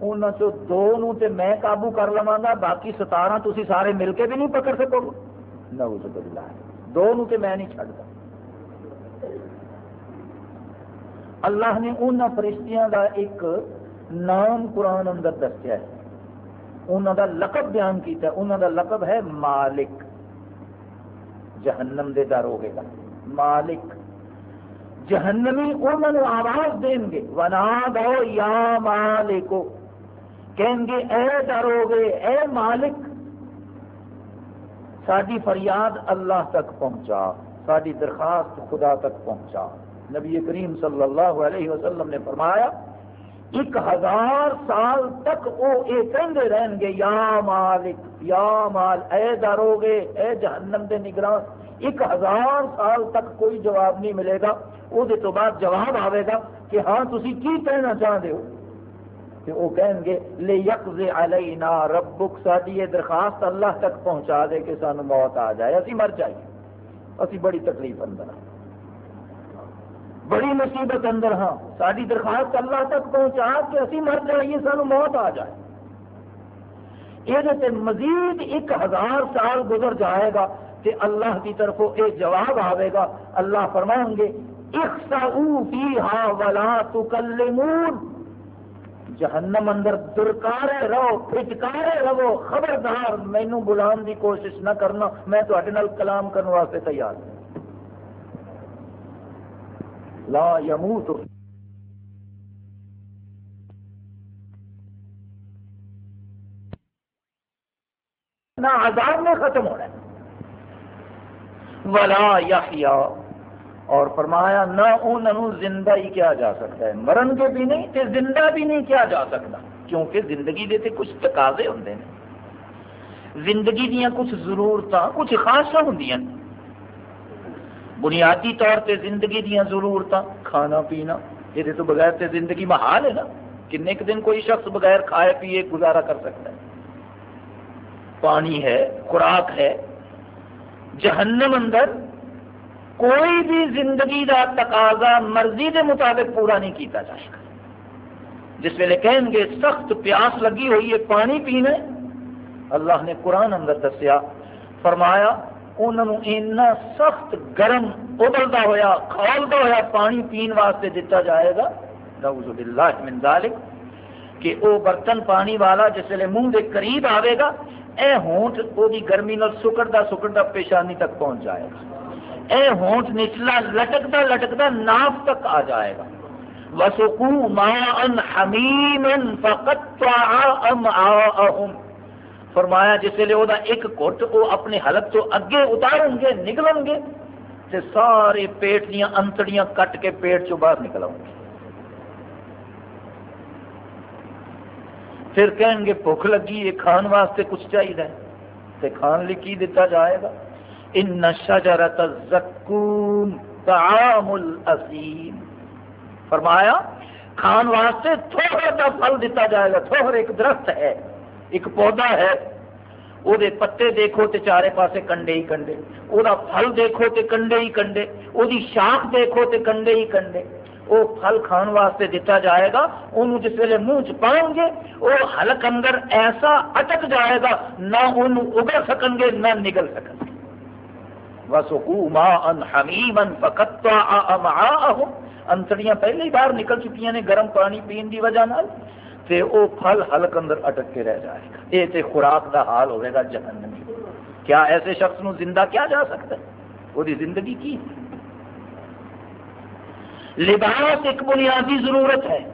انہوں چو دو نو تے میں قابو کر لوا گا، باقی ستارہ تھی سارے مل کے بھی نہیں پکڑ سکو گے؟ نعوذ باللہ۔ دو نو تے میں نہیں چھڑتا اللہ نے ان فرشتیاں دا ایک نام قرآن اندر دسیا ہے۔ انہوں دا لقب بیان کیتا ہے۔ انہوں دا لقب ہے مالک۔ جہنم دے داروگے کا مالک۔ جہنمی انہوں نے آواز دیں گے۔ ونا دو یا مالکو کہیں گے، اے ڈرو گے اے مالک۔ ساری فریاد اللہ تک پہنچا۔ ساری درخواست خدا تک پہنچا۔ نبی کریم صلی اللہ علیہ وسلم نے فرمایا، ایک ہزار سال تک وہ یہ کہتے رہن گے، یا مالک، یا مال، اے داروگے، اے جہنم دے نگران ایک ہزار سال تک کوئی جواب نہیں ملے گا۔ وہ تو بعد جواب آئے گا کہ ہاں تسی کی کہنا چاہتے ہو؟ کہ وہ کہیں گے لے یکز علینا ربک ساری یہ درخواست اللہ تک پہنچا دے کہ سانو موت آ جائے، اسی مر جائیے۔ اسی بڑی تکلیف اندر ہاں بڑی مصیبت اندر ہاں۔ ساری درخواست اللہ تک پہنچا کہ اسی مر جائیے، سانو موت آ جائے۔ یہ مزید ایک ہزار سال گزر جائے گا کہ اللہ کی طرف یہ جواب آئے گا۔ اللہ فرمائیں گے ولا تکلمون۔ جہنم اندر درکارے رہو، پھٹکارے رہو۔ خبردار مینو بلان دی کوشش نہ کرنا، میں تے کلام کرنے واسطے تیار ہوں۔ لا يموت. نہ عذاب میں ختم ہونا ہے۔ ولا یحیا اور فرمایا، نہ انہوں زندہ ہی کیا جا سکتا ہے۔ مرن کے بھی نہیں تے زندہ بھی نہیں کیا جا سکتا۔ کیونکہ زندگی دے تے کچھ تقاضے ہوندے ہیں زندگی دیا کچھ ضرورت کچھ خاصا ہوں بنیادی طور پہ زندگی دیا ضرورت کھانا پینا، یہ تو بغیر تے زندگی محال ہے نا۔ کن دن کوئی شخص بغیر کھائے پیے گزارا کر سکتا ہے۔ پانی ہے، خوراک ہے، جہنم اندر کوئی بھی زندگی کا تقاضا مرضی کے مطابق پورا نہیں کیتا جائے گا جس ویلے کہیں گے، سخت پیاس لگی ہوئی ہے، پانی پینے اللہ نے قرآن اندر دسیا، فرمایا انہوں اینا سخت گرم ابلتا ہوا کھولتا ہوا پانی پین واسطے دیتا جائے گا۔ نعوذ باللہ من ذالک، کہ وہ برتن پانی والا جس ویلے منہ کے قریب آئے گا، اے ہونٹ وہ گرمی نال سکڑتا سکڑتا پیشانی تک پہنچ جائے گا۔ اے ہونٹ نچلا لٹکتا لٹکتا ناف تک آ جائے گا۔ وسکو ماء حمیما فقطع امعاءهم فرمایا جس ویلے وہ ایک گٹ وہ اپنے حلق تو اگے اتارن گے نکلن گے، تے سارے پیٹ دیا انتڑیاں کٹ کے پیٹ چو باہر نکل گے۔ پھر کہیں گے، بھوک لگی، یہ کھان واسطے کچھ چاہیے تے کھان لی کی دیتا جائے گا۔ ان شجرت الزکون طعام الاسیم فرمایا، کھان واسطے تھوڑا سا پھل دیتا جائے گا، تھوڑا ایک درخت ہے۔ ایک پودا ہے وہ پتے دیکھو تے چارے پاسے کنڈے ہی کنڈے وہ پھل دیکھو تے کنڈے ہی کنڈے وہ شاخ دیکھو تے کنڈے ہی کنڈے وہ پھل کھان واسطے دیتا جائے گا انہوں جس ویلے منہ چ پاؤں گے وہ حلق اندر ایسا اٹک جائے گا نہ انہوں اگل سکن گے نہ نگل سکن گے وسکو ما ان حمیما فقطع انتڑیاں پہلے ہی باہر نکل چکی ہیں گرم پانی پین دی وجہ نال تے او پھل حلق اندر اٹک کے رہ جائے گا۔ یہ تے خوراک دا حال ہوئے گا جہنمی کیا ایسے شخص نو زندہ کیا جا سکتا ہے؟ وہ دی زندگی کی؟ لباس ایک بنیادی ضرورت ہے۔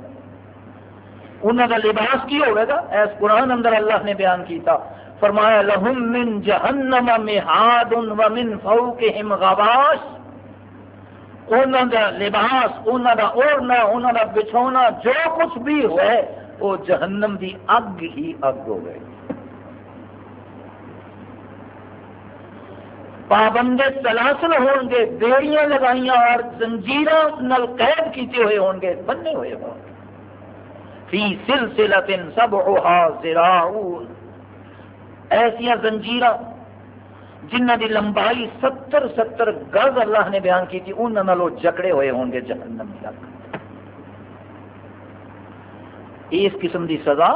انہوں کا لباس کی ہوئے گا؟ ایس قرآن اندر اللہ نے بیان کیتا۔ فرمایا، لہم من جہنم مہاد و من فوقہم غواش۔ انہوں کا لباس انہوں کا اوڑنا انہوں کا بچھونا، جو کچھ بھی ہوئے وہ جہنم دی اگ ہی اگ ہو گئے پابند سلاسل ہون گے، بیڑیاں لگائیاں اور زنجیر قید کیتے ہوئے ہون گے بننے ہوئے ہوں فی سلسلت سبعها زراعون۔ ایسیا زنجیر جنہ دی لمبائی ستر ستر گز اللہ نے بیان کی تھی انہوں جکڑے ہوئے ہوں گے جہنم کی اگ۔ اس قسم دی سزا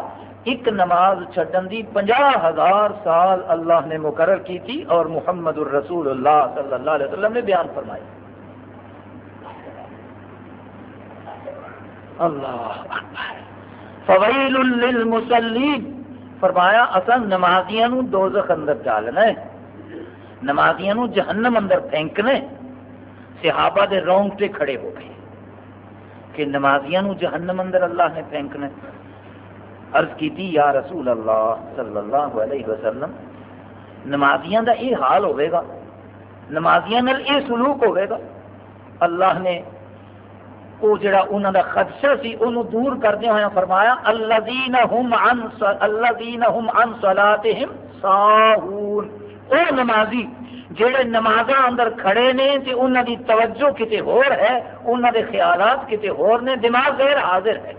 ایک نماز چھڈن دی پنجا ہزار سال اللہ نے مقرر کی تھی اور محمد الرسول اللہ صلی اللہ علیہ وسلم نے بیان فرمائی۔ اللہ فویل للمسلین فرمایا، اصل نمازیاں نو دوزخ اندر ڈالنا ہے نمازیاں نو جہنم اندر پھینکنا ہے صحابہ دے رونگٹے کھڑے ہو گئے۔ کہ نمازیاں نو جہنم اندر اللہ نے پھینکنا عرض کی تھی، یا رسول اللہ صلی اللہ علیہ وسلم، نمازیاں دا یہ حال ہوئے گا۔ نمازیاں نال یہ سلوک ہوئے گا۔ اللہ نے وہ جڑا انہوں کا خدشہ سی، انہوں دور کردیا ہوا فرمایا اللہ دین ہم ان اللہ ہم ان صلاتہم ساہون۔ او نمازی جڑے نمازاں اندر کھڑے نے تے انہاں دی توجہ کتے ہور ہے، انہاں دے خیالات کتے ہور نے، دماغ غیر حاضر ہے۔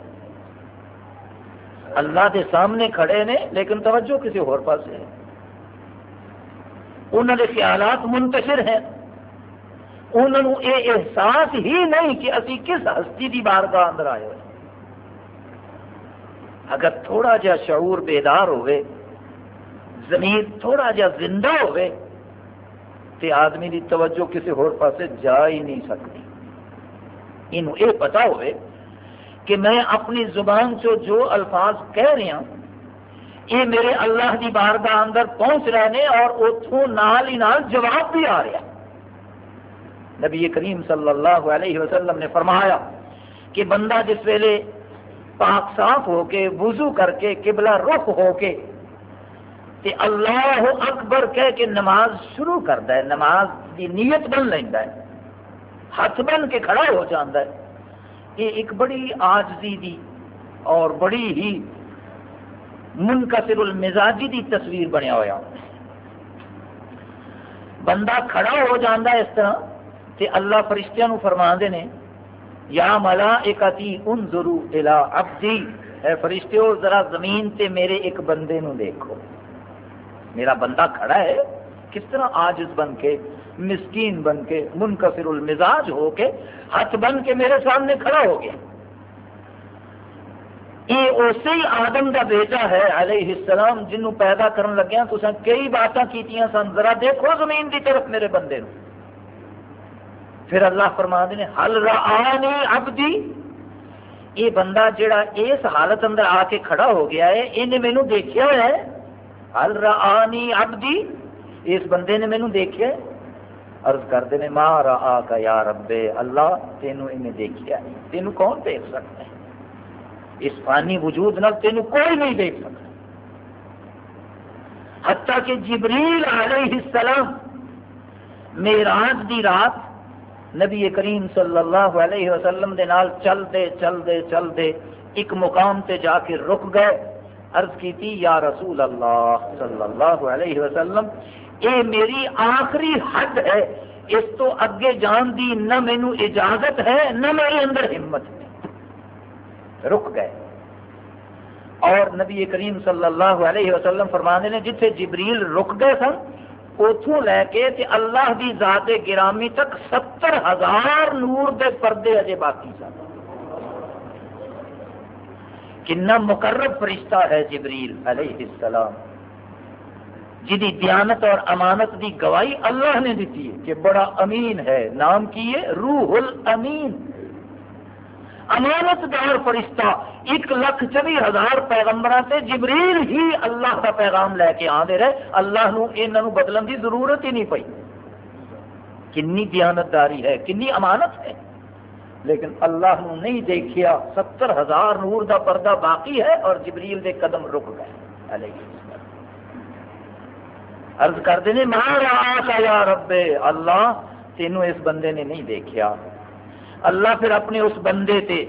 اللہ دے سامنے کھڑے نے، لیکن توجہ کسی ہور پاس ہے۔ انہوں دے خیالات منتشر ہیں۔ انہوں یہ احساس ہی نہیں کہ اسی کس ہستی کی بارگاہ اندر آئے ہوئے۔ اگر تھوڑا جا شعور بیدار ہوئے، زمین تھوڑا جا زندہ ہوئے تے آدمی دی توجہ کسی ہور پاسے جا ہی نہیں سکتی۔ انہوں یہ پتا ہوئے کہ میں اپنی زبان چو جو الفاظ کہہ رہا ہوں، یہ میرے اللہ دی بارگاہ اندر پہنچ رہے ہیں اور اتوں نال ہی نال جواب بھی آ رہا۔ نبی کریم صلی اللہ علیہ وسلم نے فرمایا کہ بندہ جس ویلے پاک صاف ہو کے، وضو کر کے، قبلہ رخ ہو کے تے اللہ اکبر کہہ کے نماز شروع کرتا ہے، نماز کی نیت بن لینا ہے۔ ہاتھ بن کے کھڑا ہو جاتا ہے۔ یہ ایک بڑی آجزی دی اور بڑی ہی منکسر المزاجی دی تصویر بنیا ہوا۔ بندہ کھڑا ہو جاتا ہے اس طرح تے اللہ فرشتیاں فرما دے نے، یا ملا ایک ان ضرو الا ابدی اے فرشتے ذرا زمین تے میرے ایک بندے نو دیکھو۔ میرا بندہ کھڑا ہے، کس طرح آجز بن کے، مسکین بن کے، منکفر المزاج ہو کے ہاتھ بن کے میرے سامنے کھڑا ہو گیا۔ یہ اسی آدم کا بیٹا ہے، علیہ السلام جنوں پیدا کرن لگیا تو کئی باتیں کی سن، ذرا دیکھو زمین کی طرف میرے بندے نو پھر اللہ فرما دے ہل رآنی عبدی? یہ بندہ جڑا اس حالت اندر آ کے کھڑا ہو گیا ہے، انہیں مینو دیکھا ہے۔ ہل رآنی عبدی، اس بندے نے مینو دیکھا عرض کرتے ہیں، ماں را کا یا رب، اللہ تینوں انہیں دیکھا تینوں کون دیکھ سکتا ہے؟ اس فانی وجود نال تینوں کوئی نہیں دیکھ سکتا۔ حتیٰ کہ جبریل علیہ السلام میراج دی رات نبی کریم صلی اللہ علیہ وسلم دے نال چلتے چلتے چلتے ایک مقام تے جا کے رک گئے۔ عرض کی تھی، یا رسول اللہ صلی اللہ علیہ وسلم، اے میری آخری حد ہے، اس تو اگے جان دی، نہ مینو اجازت ہے، نہ میرے اندر ہمت ہے۔ رک گئے۔ اور نبی کریم صلی اللہ علیہ وسلم فرمانے نے، جتھے جبریل رک گئے سن اتوں لے کے تے اللہ دی ذات گرامی تک ستر ہزار نور دے پردے اجے باقی سن۔ کنا مقرب فرشتہ ہے جبریل علیہ السلام۔ جی دیانت اور امانت دی گواہی اللہ نے دیتی ہے کہ بڑا امین ہے، نام کی ہے روح الامین۔ امانت دار فرشتہ ایک لاکھ چوبی ہزار پیغمبر سے جبریل ہی اللہ کا پیغام لے کے آدھے رہے۔ اللہ نو بدلن کی ضرورت ہی نہیں پی کنی دیانتداری ہے کنی امانت ہے۔ لیکن اللہ نو نہیں دیکھیا، ستر ہزار نور دا پردہ باقی ہے اور جبریل دے قدم رک گئے۔ علیہ عرض کر دینے مہارا یا رب، اللہ تینوں اس بندے نے نہیں دیکھیا۔ اللہ پھر اپنے اس بندے تے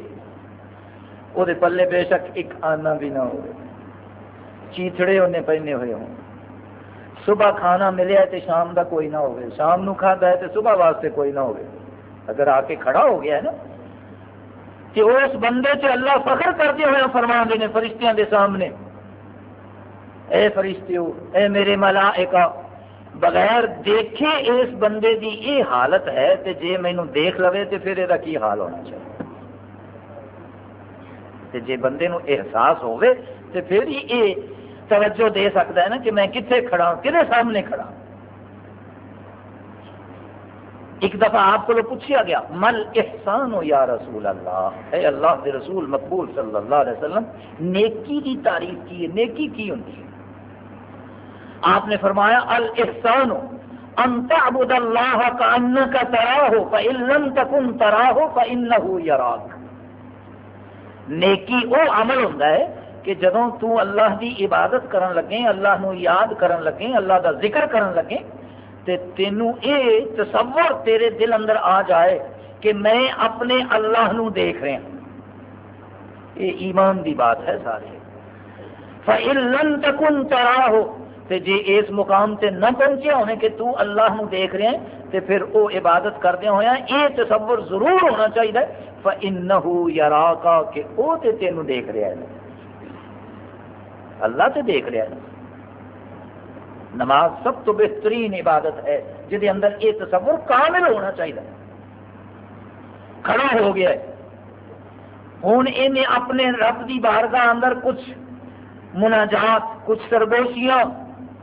وہ پلے بے شک ایک آنا بھی نہ ہو چیتڑے انہیں پہنے ہوئے ہوں۔ صبح کھانا ملیا تو شام کا کوئی نہ ہو شام نو کھانا ہے تو صبح واسطے کوئی نہ ہو اگر آ کے کھڑا ہو گیا ہے نا، کہ اس بندے سے اللہ فخر کرتے ہوئے فرما دے فرشتیاں دے سامنے، اے فرشتیو، اے میرے ملا بغیر دیکھے اس بندے دی یہ حالت ہے تے جے مینو دیکھ لوے تے پھر یہ کی حال ہونا چاہیے۔ تے جے بندے نو احساس ہوئے تے پھر ہی یہ توجہ دے سکتا ہے نا کہ میں کتنے کھڑا ہوں کھے سامنے کھڑا ہوں۔ ایک دفعہ آپ کو پوچھا گیا مل احسان ہو یا رسول اللہ؟ اے اللہ کے رسول مقبول صلی اللہ علیہ وسلم، نیکی کی تعریف کی ہے، نیکی کی ہوں آپ نے فرمایا الحسان ان تعبد اللہ کا ان کا ترا ہو فن تکن ترا ہو فن یراک. نیکی وہ عمل ہوتا ہے کہ جدوں تو اللہ دی عبادت کرن لگے اللہ نو یاد کرن لگے اللہ دا ذکر کرن لگے تے تینوں اے تصور تیرے دل اندر آ جائے کہ میں اپنے اللہ نو دیکھ رہا ہوں۔ یہ ایمان دی بات ہے سارے۔ فَإِن تَكُن تَرَاهُ، تے جے اس مقام تے نہ پہنچے ہونے کہ تو اللہ نو دیکھ رہے ہیں، تے پھر او عبادت کردے ہویا اے تصور ضرور ہونا چاہیے۔ فَإِنَّهُ يَرَاكَ کہ او تے تینوں دیکھ رہا ہے اللہ تے دیکھ رہا ہے نماز سب تو بہترین عبادت ہے جہد اندر یہ تصور کامل ہونا چاہیے۔ کھڑا ہو گیا۔ ہے ہوں انہیں اپنے رب کی بارگاہ اندر کچھ مناجات، کچھ سرگوشیاں،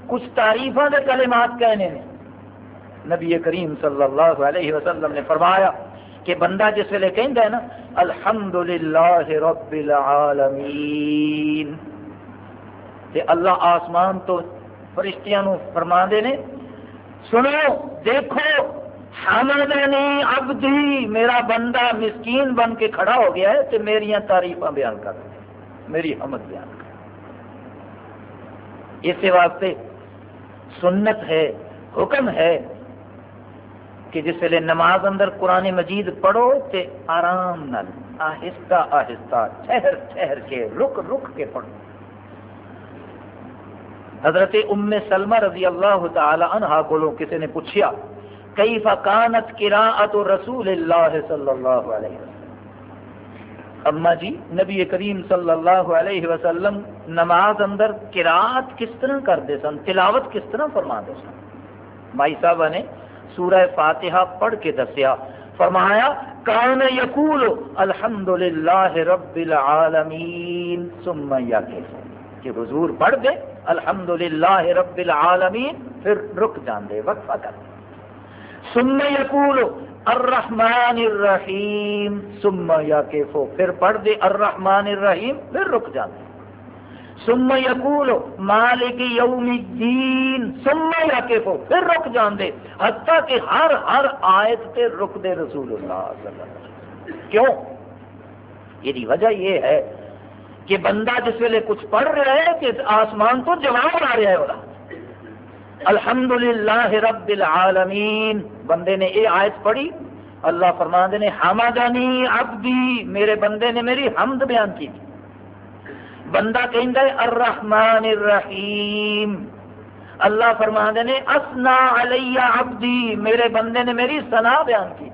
کچھ تعریفوں کے کلمات کہنے نے نبی کریم صلی اللہ علیہ وسلم نے فرمایا کہ بندہ جس ویلے کہہ ہے نا الحمد رب العالمین۔ تے اللہ آسمان تو فرشتیاں فرما دے نے، سنو، دیکھو حمدنی عبدی میرا بندہ مسکین بن کے کھڑا ہو گیا ہے تو میری تعریف بیان کر میری حمد بیان کر اس واسطے سنت ہے، حکم ہے کہ جس ویلے نماز اندر قرآن مجید پڑھو، تے آرام نال آہستہ آہستہ ٹھہر ٹھہر کے، رک رک کے پڑھو۔ حضرت ام سلمہ رضی اللہ تعالی عنہ کو کسی نے پوچھا کئی فکانت قراءت رسول اللہ صلی اللہ علیہ وسلم؟ اما جی نبی کریم صلی اللہ علیہ وسلم نماز اندر قراءت کس طرح کرتے سن؟ تلاوت کس طرح فرما دے سن؟ مائی صاحب نے سورہ فاتحہ پڑھ کے دسیا، فرمایا، کان یقول الحمد للہ رب العالمین ثم یا کہ حضور پڑھ دے الحمد للہ رب العالمین، پھر رک جاندے وقفہ کر۔ سم یقول الرحمن الرحیم سم یا کیفو پھر پڑھ دے الرحمن الرحیم، پھر رک جاندے سم یقول مالک یوم الدین سم یا کیفو پھر رک جاندے حتیٰ کہ ہر ہر آیت تے رک دے رسول اللہ صلی اللہ علیہ وسلم۔ کیوں؟ یہ وجہ یہ ہے کہ بندہ جس ویلے کچھ پڑھ رہا ہے کہ آسمان تو جواب آ رہا ہے وہ۔ الحمد للہ رب العالمین۔ بندے نے یہ آیت پڑھی۔ اللہ فرما نے، حمدنی عبدی۔ میرے بندے نے میری حمد بیان کی۔ بندہ کہہ الرحمن الرحیم۔ اللہ فرما نے اسنا علیہ عبدی۔ میرے بندے نے میری سنا بیان کی۔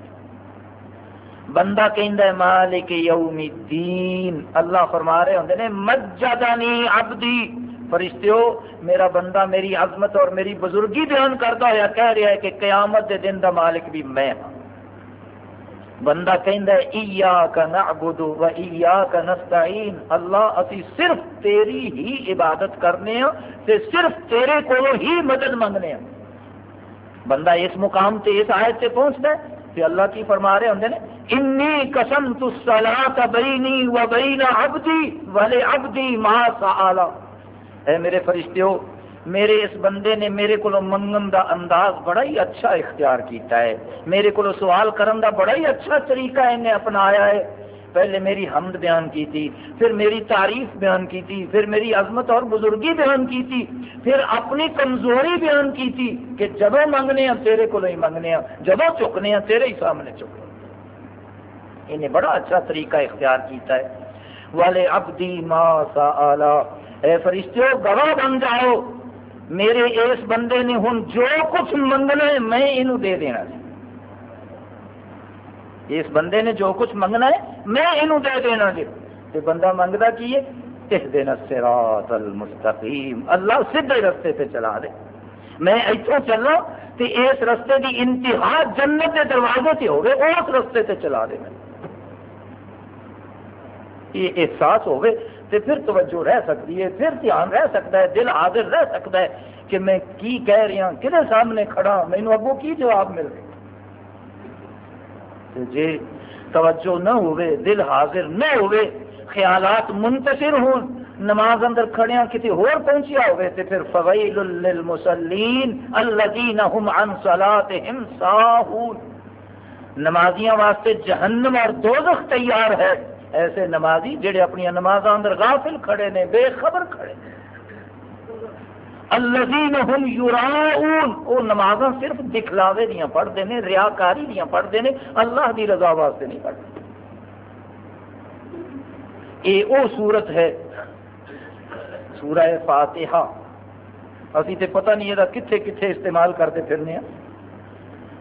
بندہ کہندا ہے، مالک یوم الدین، اللہ فرما رہے ہوندے نے مجدنی عبدی۔ فرشتیو، میرا بندہ میری عظمت اور میری بزرگی بیان کرتا ہوا کہہ رہا ہے کہ قیامت دے دن دا مالک بھی میں ہاں۔ بندہ کہندا ہے، ایاک نعبد و ایاک نستعین۔ اللہ، اسی صرف تیری ہی عبادت کرنے ہاں تے صرف تیرے کولوں ہی مدد منگنے ہاں۔ بندہ اس مقام تے اس آیت تے پہنچدا ہے۔ تے اللہ کی فرما رہے ہوندے نے انی قسم تو سلا بینی و بین عبدی ولے عبدی ما سآلا اے میرے فرشتیو، میرے اس بندے نے میرے کو منگن دا انداز بڑا ہی اچھا اختیار کیتا ہے۔ میرے کو سوال کرن دا بڑا ہی اچھا طریقہ انہیں اپنایا ہے۔ پہلے میری حمد بیان کی تھی، پھر میری تعریف بیان کی تھی، پھر میری عظمت اور بزرگی بیان کی تھی، پھر اپنی کمزوری بیان کی تھی کہ جب منگنے ہیں، تیرے کو ہی منگنے ہیں جب چکنے ہیں، تیرے ہی سامنے چکنے انہیں بڑا اچھا طریقہ اختیار کیتا ہے۔ والے ابدی ما سا اے فرشتوں گواہ بن جاؤ۔ میرے اس بندے نے ہوں جو کچھ منگنا ہے، میں انہوں دے دینا اس بندے نے جو کچھ منگنا ہے، میں انہوں دے دینا جی۔ تو بندہ منگتا کی ہے؟ اس دن سراط المستقیم۔ اللہ سیدھے رستے پہ چلا دے۔ میں اتوں چلا تو اس رستے کی انتہا جنت کے دروازے سے ہوگی اس رستے سے چلا دے میں۔ یہ احساس ہوئے تو پھر توجہ رہ سکتی ہے، پھر دھیان رہ سکتا ہے، دل حاضر رہ سکتا ہے کہ میں کی کہہ رہا ہوں کھے سامنے کھڑا ہاں؟ مینو اگو کی جواب مل رہے جی توجہ نہ ہوئے، دل حاضر نہ ہوئے، خیالات منتصر ہوں، نماز اندر کھڑیاں کسی ہور پہنچیا ہوئے تو پھر فویل للمسلین الذین هم عن صلاتهم ساہون۔ نمازیاں واسطے جہنم اور دوزخ تیار ہے۔ ایسے نمازی جڑے اپنی نماز اندر غافل کھڑے نے، بے خبر کھڑے۔ نے الذین هم یراؤون۔ وہ نمازاں صرف دکھلاوے دیاں پڑھتے ہیں ریاکاری دیاں پڑھتے ہیں اللہ دی رضا واسطے نہیں پڑھتے۔ یہ وہ صورت ہے، سورہ فاتحہ۔ ابھی تو پتہ نہیں یہ کتنے کتنے استعمال کرتے پھرنے ہیں۔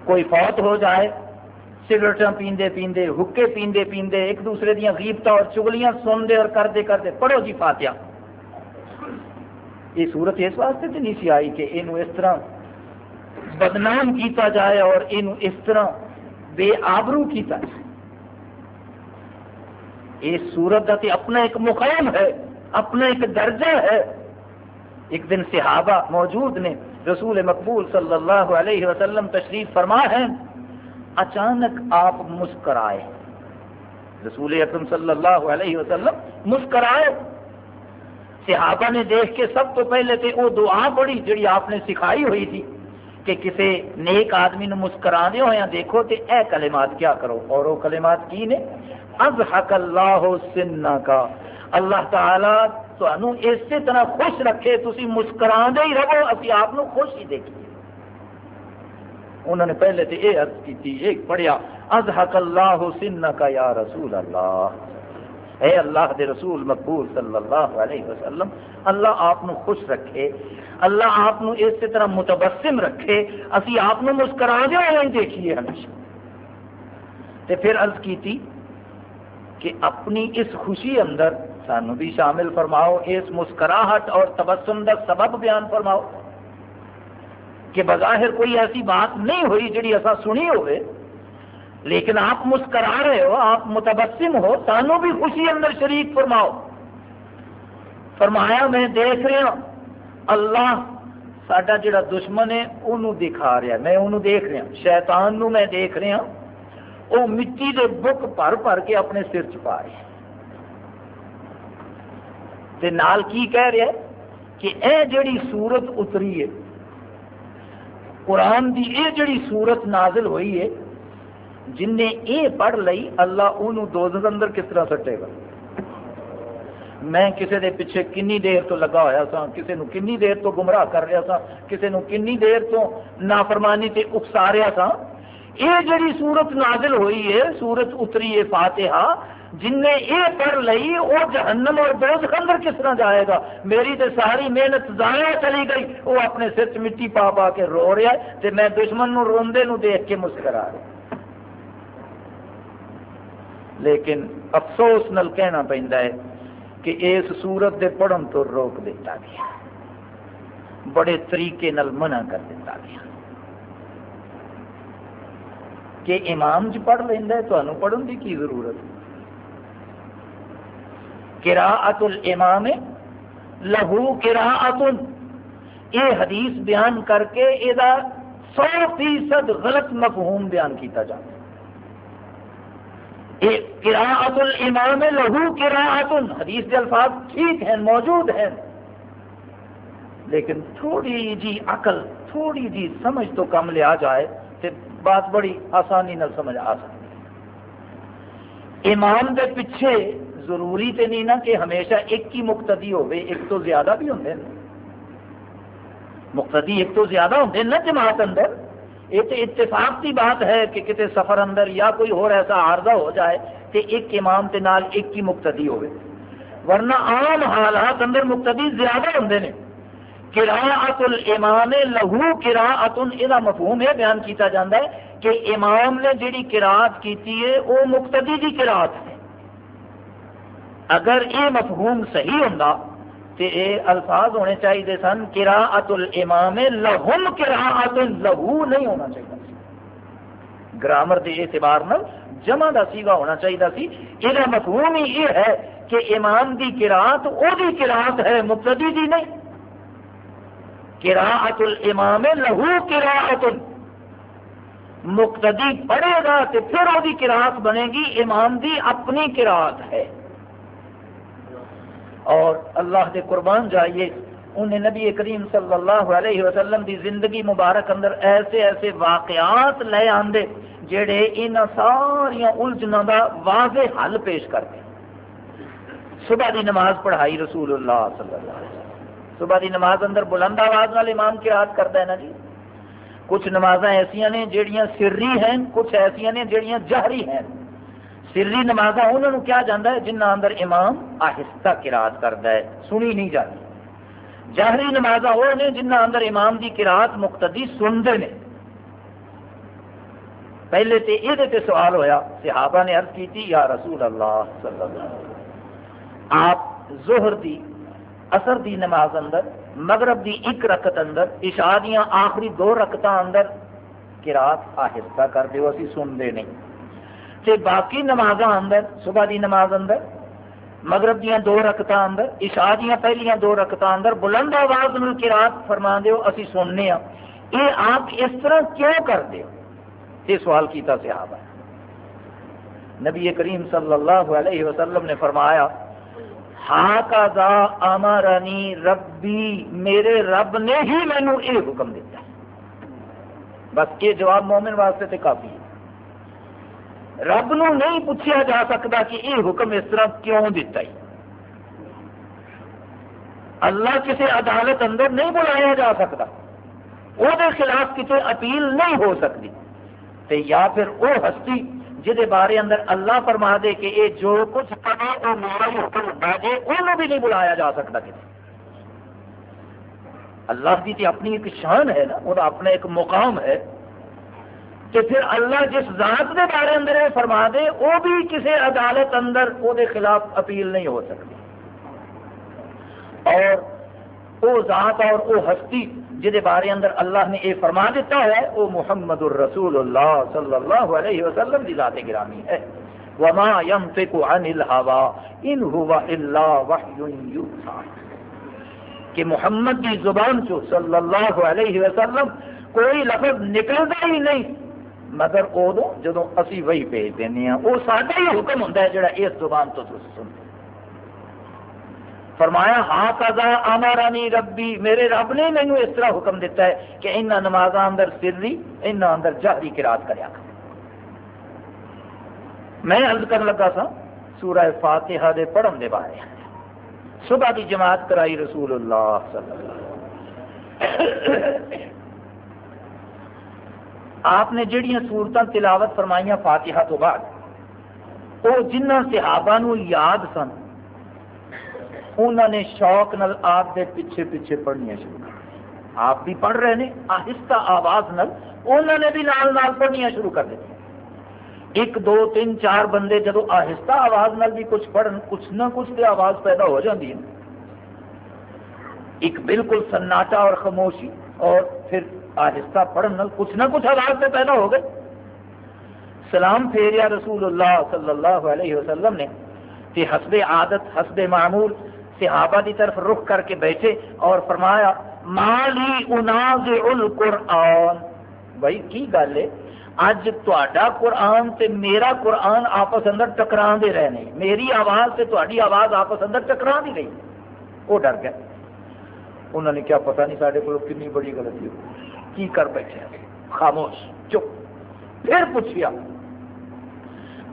کوئی فوت ہو جائے سگریٹ پیندے پیندے، حکے پیندے پیندے، ایک دوسرے دیا غیبت اور چگلیاں سنتے اور کرتے کرتے پڑھو جی فاتحہ۔ یہ صورت اس واسطے تو نہیں سی آئی کہ یہ اس طرح بدنام کیتا جائے اور یہ اس طرح بے آبرو کیتا جائے۔ اس صورت کا اپنا ایک مقام ہے، اپنا ایک درجہ ہے۔ ایک دن صحابہ موجود نے رسول مقبول صلی اللہ علیہ وسلم تشریف فرما ہے، اچانک آپ مسکرائے۔ رسول اکرم صلی اللہ علیہ وسلم مسکرائے۔ صحابہ نے دیکھ کے سب تو پہلے تھے وہ دعا پڑھی جڑی آپ نے سکھائی ہوئی تھی کہ کسی نیک آدمی نے مسکرا دے ہوا دیکھو تے اے کلمات کیا کرو اور وہ کلمات کی نے؟ از حق اللہ سننا کا اللہ تعالی تو اسی طرح خوش رکھے تھی مسکرا ہی رہو ابھی آپ خوش ہی دیکھیے۔ انہوں نے پہلے تو یہ عرض کی یہ پڑھیا از حق اللہ سن کا یا رسول اللہ۔ اے اللہ دے رسول مقبول صلی اللہ علیہ وسلم، اللہ آپ خوش رکھے، اللہ آپ اسی طرح متبسم رکھے، اسی آپ مسکرا دیا ہوئے دیکھیے ہمیشہ۔ تے پھر عرض کیتی کہ اپنی اس خوشی اندر سانو بھی شامل فرماؤ، اس مسکراہٹ اور تبسم کا سبب بیان فرماؤ کہ بظاہر کوئی ایسی بات نہیں ہوئی جڑی ایسا سنی ہوئے۔ لیکن آپ مسکرا رہے ہو، آپ متبسم ہو، سانو بھی خوشی اندر شریک فرماؤ۔ فرمایا، میں دیکھ رہا اللہ سڈا جڑا دشمن ہے انہوں دکھا رہا میں انہوں دیکھ رہا شیطان نو میں دیکھ رہا وہ مٹی دے بک بھر بھر کے اپنے سر چپا رہے تے نال کی کہہ رہا ہے کہ اے جڑی صورت اتری ہے، قرآن دی اے جڑی صورت نازل ہوئی ہے جن نے اے پڑھ لئی، اللہ انہوں دوزخ اندر کس طرح سٹے گا؟ میں کسی دے پیچھے کنی دیر تو لگا ہوا سا کسی نو کنی دیر تو گمراہ کر رہا سا کسی نو کنی دیر تو نافرمانی تے اکسا رہا سا یہ جڑی صورت نازل ہوئی ہے صورت اتری ہے فاتحہ، جن نے یہ پڑھ لئی وہ جہنم اور دوز اندر کس طرح جائے گا؟ میری تو ساری محنت ضائع چلی گئی وہ اپنے سر چ مٹی پا پا کے رو رہا ہے، تے میں دشمن نو روندے نو دیکھ کے مسکرا رہا لیکن افسوس نل کہنا پہنتا ہے کہ اس صورت دے پڑھن تو روک دیتا گیا۔ بڑے طریقے نل منع کر دیتا گیا۔ کہ امام جی پڑھ لینا ہے تو پڑھن کی کی ضرورت؟ کراعت الامام لہو کراعت یہ حدیث بیان کر کے یہ سو فیصد غلط مفہوم بیان کیتا جاتا ہے۔ کراعت الامام لہو کراعت حدیث کے الفاظ ٹھیک ہیں، موجود ہیں. لیکن تھوڑی جی عقل، تھوڑی جی سمجھ تو کم لیا جائے تو بات بڑی آسانی نہ سمجھ آ سکتی امام دے پیچھے ضروری تے نہیں نا کہ ہمیشہ ایک ہی مقتدی ہوئے، ایک تو زیادہ بھی ہوں مقتدی ایک تو زیادہ ہوں نا جماعت اندر۔ یہ تو اتفاق کی بات ہے کہ کسی سفر اندر یا کوئی اور ایسا عارضہ ہو جائے کہ ایک امام کے نال ایک ہی مقتدی ہوئے۔ ورنہ عام حالات اندر مقتدی زیادہ ہوں نے۔ کراعت الامام لہو کراعت یہ مفہوم ہے بیان کیتا جاتا ہے کہ امام نے جیڑی کراعت کیتی ہے، وہ مقتدی کی کراعت ہے۔ اگر یہ مفہوم صحیح ہوں تو یہ الفاظ ہونے چاہیے سن کراعت الامام لہم کراعت لہو نہیں ہونا چاہیے۔ گرامر کے اعتبار نال جمع کا سیگا ہونا چاہیے سی۔ یہ مفہوم ہی یہ ہے کہ امام دی کراعت وہ کراعت ہے مقتدی دی نہیں۔ کراعت الامام لہو کراعت مقتدی پڑھے گا تو پھر وہ کراعت بنے گی، امام دی اپنی کراعت ہے۔ اور اللہ دے قربان جائیے۔ انہیں نبی کریم صلی اللہ علیہ وسلم دی زندگی مبارک اندر ایسے ایسے واقعات لے آندے جڑے ان ساریا الجھنوں کا واضح حل پیش کرتے صبح دی نماز پڑھائی رسول اللہ صلی اللہ علیہ وسلم۔ صبح کی نماز اندر بلند آواز نال امام کی رات کرتا ہے نا جی؟ کچھ نماز ایسا نے جہیا سری ہیں، کچھ ایسا نے جہیا جہری ہیں۔ سری نماز انہوں کیا جانا ہے؟ جنہ اندر امام آہستہ کراط کرتا ہے، سنی نہیں جاتی۔ جہری نماز وہ نے جنہ اندر امام کی کراط مقتدی سنتے ہیں پہلے تو یہ سوال ہویا، صحابہ نے عرض کی یا رسول اللہ صلی اللہ علیہ وسلم، آپ زہر دی اثر دی نماز اندر، مغرب دی ایک رکت اندر، عشاء دیا آخری دو رکت اندر کراط آہستہ کر دیو، اسی سنتے نہیں۔ تے باقی نماز اندر، صبح دی نماز اندر، مغرب دیا دو رکت اندر، عشاء دیا پہلیاں دو رکت اندر، بلند آواز میں کراط فرما دیو اسی سننے ہاں۔ یہ آپ اس طرح کیوں کر دیو یہ سوال کیتا صحابہ نبی کریم صلی اللہ علیہ وسلم نے فرمایا ہاکا امرانی ربی، میرے رب نے ہی مینو یہ حکم دیتا بس یہ جواب مومن واسطے تے کافی ہے۔ رب نو نہیں پوچھا جا سکتا کہ یہ حکم اس طرح کیوں دیتا ہے؟ اللہ کسی عدالت اندر نہیں بلایا جا سکتا وہ خلاف کسی اپیل نہیں ہو سکتی تے یا پھر وہ ہستی جہد بارے اندر اللہ فرما دے کہ یہ جو کچھ کرے وہ میرا ہی حکم جائے انہوں بھی نہیں بلایا جا سکتا کسی اللہ کی اپنی ایک شان ہے نا وہ اپنا ایک مقام ہے۔ کہ پھر اللہ جس ذات کے بارے اندر یہ فرما دے، وہ بھی کسی عدالت اندر وہ خلاف اپیل نہیں ہو سکتی۔ اور وہ ذات اور وہ ہستی جہد بارے اندر اللہ نے یہ فرما دیتا ہے، وہ محمد الرسول اللہ صلی اللہ علیہ وسلم کی ذات گرامی ہے۔ وما ينطق عن الهوى ان هو الا وحي يوحى۔ کہ محمد کی زبان چو صلی اللہ علیہ وسلم کوئی لفظ نکلتا ہی نہیں۔ مگر ادو جدو اسی وہی بھیج دینے ہیں وہ سارا ہی حکم ہوتا ہے جڑا اس زبان تو سنتے فرمایا ہاں کزا آمارانی ربی میرے رب نے مینو اس طرح حکم دیتا ہے کہ ان نماز اندر سری ان اندر جہری کراط کریا کر میں عرض کرنے لگا سا سورہ فاتحہ دے پڑھن دے بارے صبح کی جماعت کرائی رسول اللہ صلی اللہ علیہ وسلم آپ نے جڑیاں صورتیں تلاوت فرمائیاں فاتحہ تو بعد وہ جنہ صحابہ نو یاد سن انہوں نے شوق نل آپ کے پیچھے پیچھے پڑھنیا شروع کر آپ بھی پڑھ رہے ہیں آہستہ آواز نل انہوں نے بھی نال نال پڑھنیا شروع کر دی ایک، دو، تین، چار بندے جب آہستہ آواز نل بھی کچھ پڑھن، کچھ نہ کچھ تو آواز پیدا ہو جاتی ہے۔ ایک بالکل سناٹا اور خاموشی اور پھر آہستہ پڑھن نل کچھ نہ کچھ آواز سے پیدا ہو گئے۔ سلام پھیریا رسول اللہ صلی اللہ علیہ وسلم نے کہ حسب عادت، حسب معمول صحابہ کی طرف رخ کر کے بیٹھے اور فرمایا، مالی اناز القرآن۔ بھائی، کی گل ہے؟ اج تا قرآن تے میرا قرآن آپس اندر ٹکرا دے رہے ہیں میری آواز سے تاری آواز آپس اندر ٹکرا دی رہی۔ وہ ڈر گیا انہوں نے کیا پتا نہیں سارے کو کنی بڑی غلطی ہو۔ کی کر بیٹھے خاموش، چپ۔ پھر پوچھیا،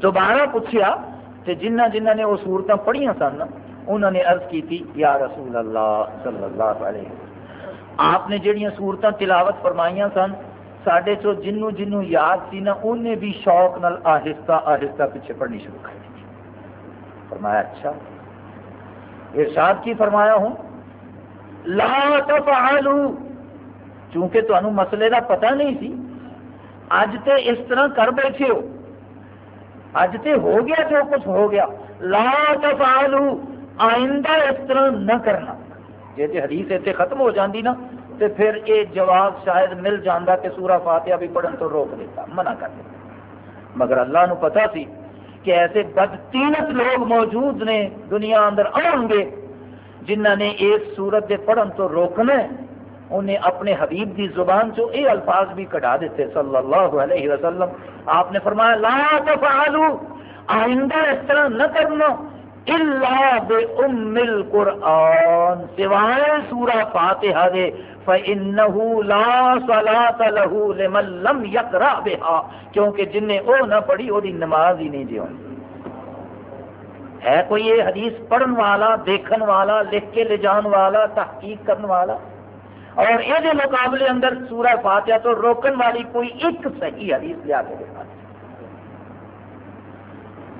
دوبارہ پوچھیا تے جنہ جنہ نے وہ سورتیں پڑھیاں سن، انہوں نے عرض کی تھی، یا رسول اللہ صلی اللہ علیہ آپ نے جڑیاں صورتیں تلاوت فرمائیاں سن سڈے چو جنوں جنوں یاد سی نا، انہیں بھی شوق نال آہستہ آہستہ پیچھے پڑھنی شروع کر دی۔ فرمایا اچھا۔ ارشاد کی فرمایا ہوں، لا تفعلوا چونکہ تمہیں مسئلے کا پتہ نہیں سی۔ اج تے اس طرح کر بیٹھے ہو۔ اج تے ہو گیا جو کچھ ہو گیا۔ لا تفعلوا، آئندہ اس طرح نہ کرنا۔ جی حدیث اتنے ختم ہو جاندی نا تو پھر یہ جواب شاید مل جانا کہ سورہ فاتحہ بھی پڑھن تو روک دیتا، منع کر دیتا۔ مگر اللہ نو پتا سی کہ ایسے بدتینت لوگ موجود نے دنیا اندر آن گے جنہ نے ایک سورت دے پڑھن تو روکنا انہیں اپنے حبیب دی زبان چو اے الفاظ بھی کٹا دیتے صلی اللہ علیہ وسلم۔ آپ نے فرمایا، لا تفعلوا، آئندہ اس طرح نہ کرنا، الا بام القران سوائے سورہ فاتحہ دے فانه لا صلاه له لمن لم يقرا بها کیونکہ جن نے او نہ پڑھی، او دی نماز ہی نہیں جی ہے کوئی یہ حدیث پڑھن والا، دیکھن والا، لکھ کے لے جان والا، تحقیق کرنے والا؟ اور یہ مقابلے اندر سورہ فاتحہ تو روکن والی کوئی ایک صحیح حدیث لیا کے دکھا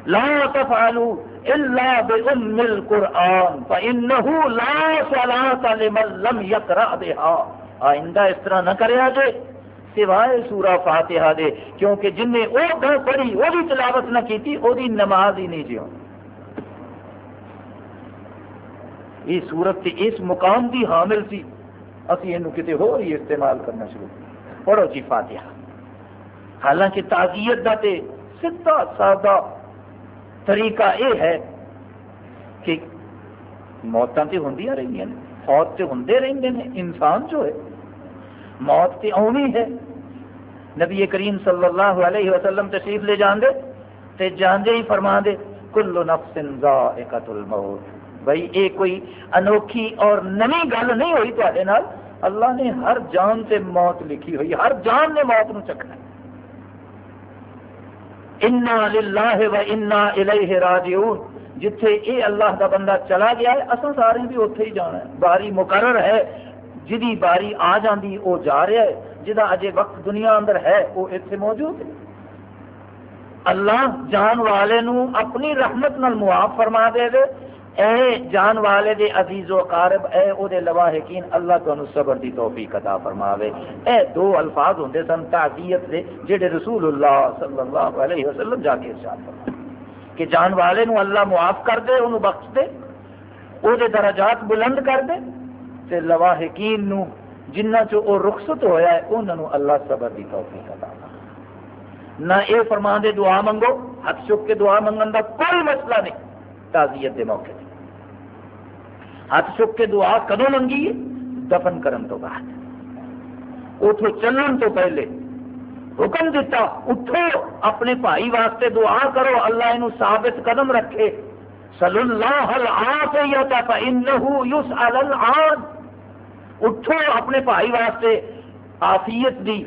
لا تفعلوا الا بام القران فانه لا صلاه لمن لم يقرا بها۔ آئندہ اس طرح نہ کریا جے سوائے سورہ فاتحہ دے، کیونکہ جن نے وہ گھر پڑھی، وہ بھی تلاوت نہ کی وہ دی نماز ہی نہیں جیوں۔ یہ سورت اس مقام کی حامل سی۔ اسی یہ کتے ہو رہی استعمال کرنا شروع پڑھو جی فاتحہ۔ حالانکہ تعزیت کا تے سیدھا سادہ طریقہ یہ ہے کہ موتاں تے ہوں رہی فوت تے ہوں رہتے ہیں انسان جو ہے، موت تے آنی ہے۔ نبی کریم صلی اللہ علیہ وسلم تشریف لے جان دے تے ہی فرما دے کل نفس ذائقۃ الموت۔ بھائی، یہ کوئی انوکھی اور نمی گل نہیں ہوئی تے اللہ نے ہر جان سے موت لکھی ہوئی، ہر جان نے موت نو چکنا انا للہ و انا الیہ راجعون۔ جتھے اے اللہ دا بندہ چلا گیا ہے اصل سارے بھی اتنے ہی جانا ہے۔ باری مقرر ہے، جدی باری آ جاندی وہ جا رہا ہے۔ جہاں اجے وقت دنیا اندر ہے وہ اتنے موجود ہے۔ اللہ جان والے نو اپنی رحمت نال معاف فرما دے دے۔ اے جان والے دے عزیز و قارب اے او دے لواحقین، اللہ تو صبر دی توفیق عطا فرماوے۔ اے دو الفاظ ہوندے سن، تعزیت دے جڑے رسول اللہ صلی اللہ علیہ وسلم جا کے ارشاد کہ جان والے نو اللہ معاف کر دے انہوں بخش دے او دے درجات بلند کر دے۔ تے لواحقین نو جنہ چو او رخصت ہویا ہے انہوں نے اللہ صبر دی توفیق عطا نہ اے فرما دے دعا منگو ہاتھ چک کے دعا منگن دا کوئی مسئلہ نہیں۔ تعزیت دے موقع ہاتھ چک کے دعا کدو منگی؟ دفن کرن تو بعد۔ اتو چلن تو پہلے حکم دیتا اٹھو، اپنے بھائی واسطے دعا کرو، اللہ یہ ثابت قدم رکھے۔ صلی اللہ العافیت فانه يسأل العاد۔ اٹھو، اپنے بھائی واسطے عافیت دی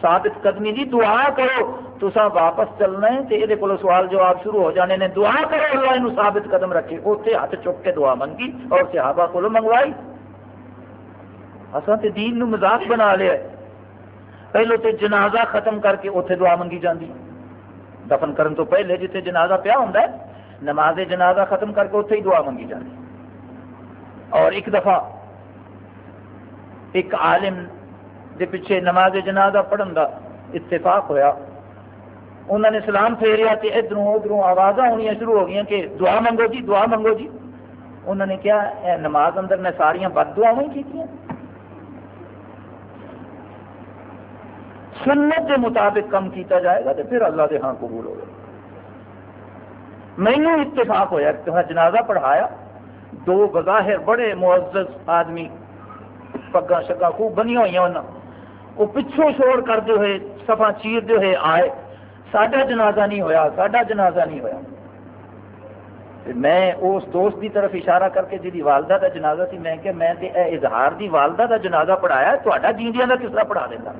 ثابت قدمی دی دعا کرو۔ تسا واپس چلنا ہے تو یہ سوال جواب شروع ہو جانے نے دعا کرو اللہ یہ ثابت قدم رکھے۔ اتنے ہاتھ چک کے دعا منگی اور صحابہ کو منگوائی۔ اصل تو دین نو مزاق بنا لیا پہلو تو جنازہ ختم کر کے اتنے دعا منگی جاتی دفن کرن تو پہلے جتنے جنازہ پیا ہوں نماز جنازہ ختم کر کے اتنے ہی دعا منگی جاتی اور ایک دفعہ ایک عالم دے پیچھے نماز جنازہ پڑھن دا اتفاق ہویا۔ انہوں نے سلام پھیریا تو ادھر ادھر آواز ہونی شروع ہو گئی کہ دعا منگو جی دعا منگو جی۔ انہوں نے کیا نماز اندر نے ساریا بد دعا کی سنت کے مطابق کم کیتا جائے گا تو پھر اللہ کے ہاں قبول ہوگا مینو اتفاق ہوا کہ جنازہ پڑھایا۔ دو بظاہر بڑے معزز آدمی پگا شگا خوب بنی ہوئی وہ پچھوں شور کرتے ہوئے سفا چیرتے ہوئے آئے۔ ساڈا جنازہ نہیں ہویا، ساڈا جنازہ نہیں ہویا۔ میں اس دوست کی طرف اشارہ کر کے جی والدہ کا جنازہ سی، میں کہ میں تے اے اظہار دی والدہ کا جنازہ پڑھایا تا جیندیاں کا کس طرح پڑھا دینا۔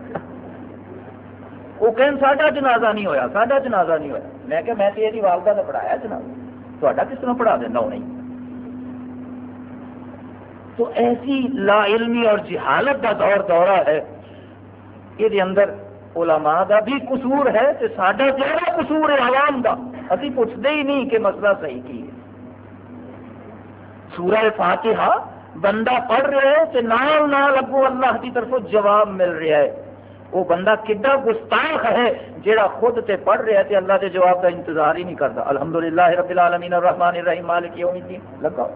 وہ کہیں ساڈا جنازہ نہیں ہویا، ساڈا جنازہ نہیں ہویا۔ میں کہ میں تے والدہ کا پڑھایا جنازہ تا کس طرح پڑھا دینا وہ نہیں تو ایسی لا علمی اور جہالت کا دور دورہ ہے، یہ اندر علماء دا بھی قصور ہے تو سڈا کہڑا قصور ہے عوام دا ابھی پوچھتے ہی نہیں کہ مسئلہ صحیح کی ہے۔ سورہ فاتحہ بندہ پڑھ رہا ہے تو نال نال اگو اللہ کی طرف جواب مل رہا ہے۔ وہ بندہ کڈا گستاخ ہے جہاں خود تے پڑھ رہا ہے تے اللہ کے جواب کا انتظار ہی نہیں کرتا۔ الحمدللہ رب العالمین الرحمن الرحیم، مالک یوم الدین لگا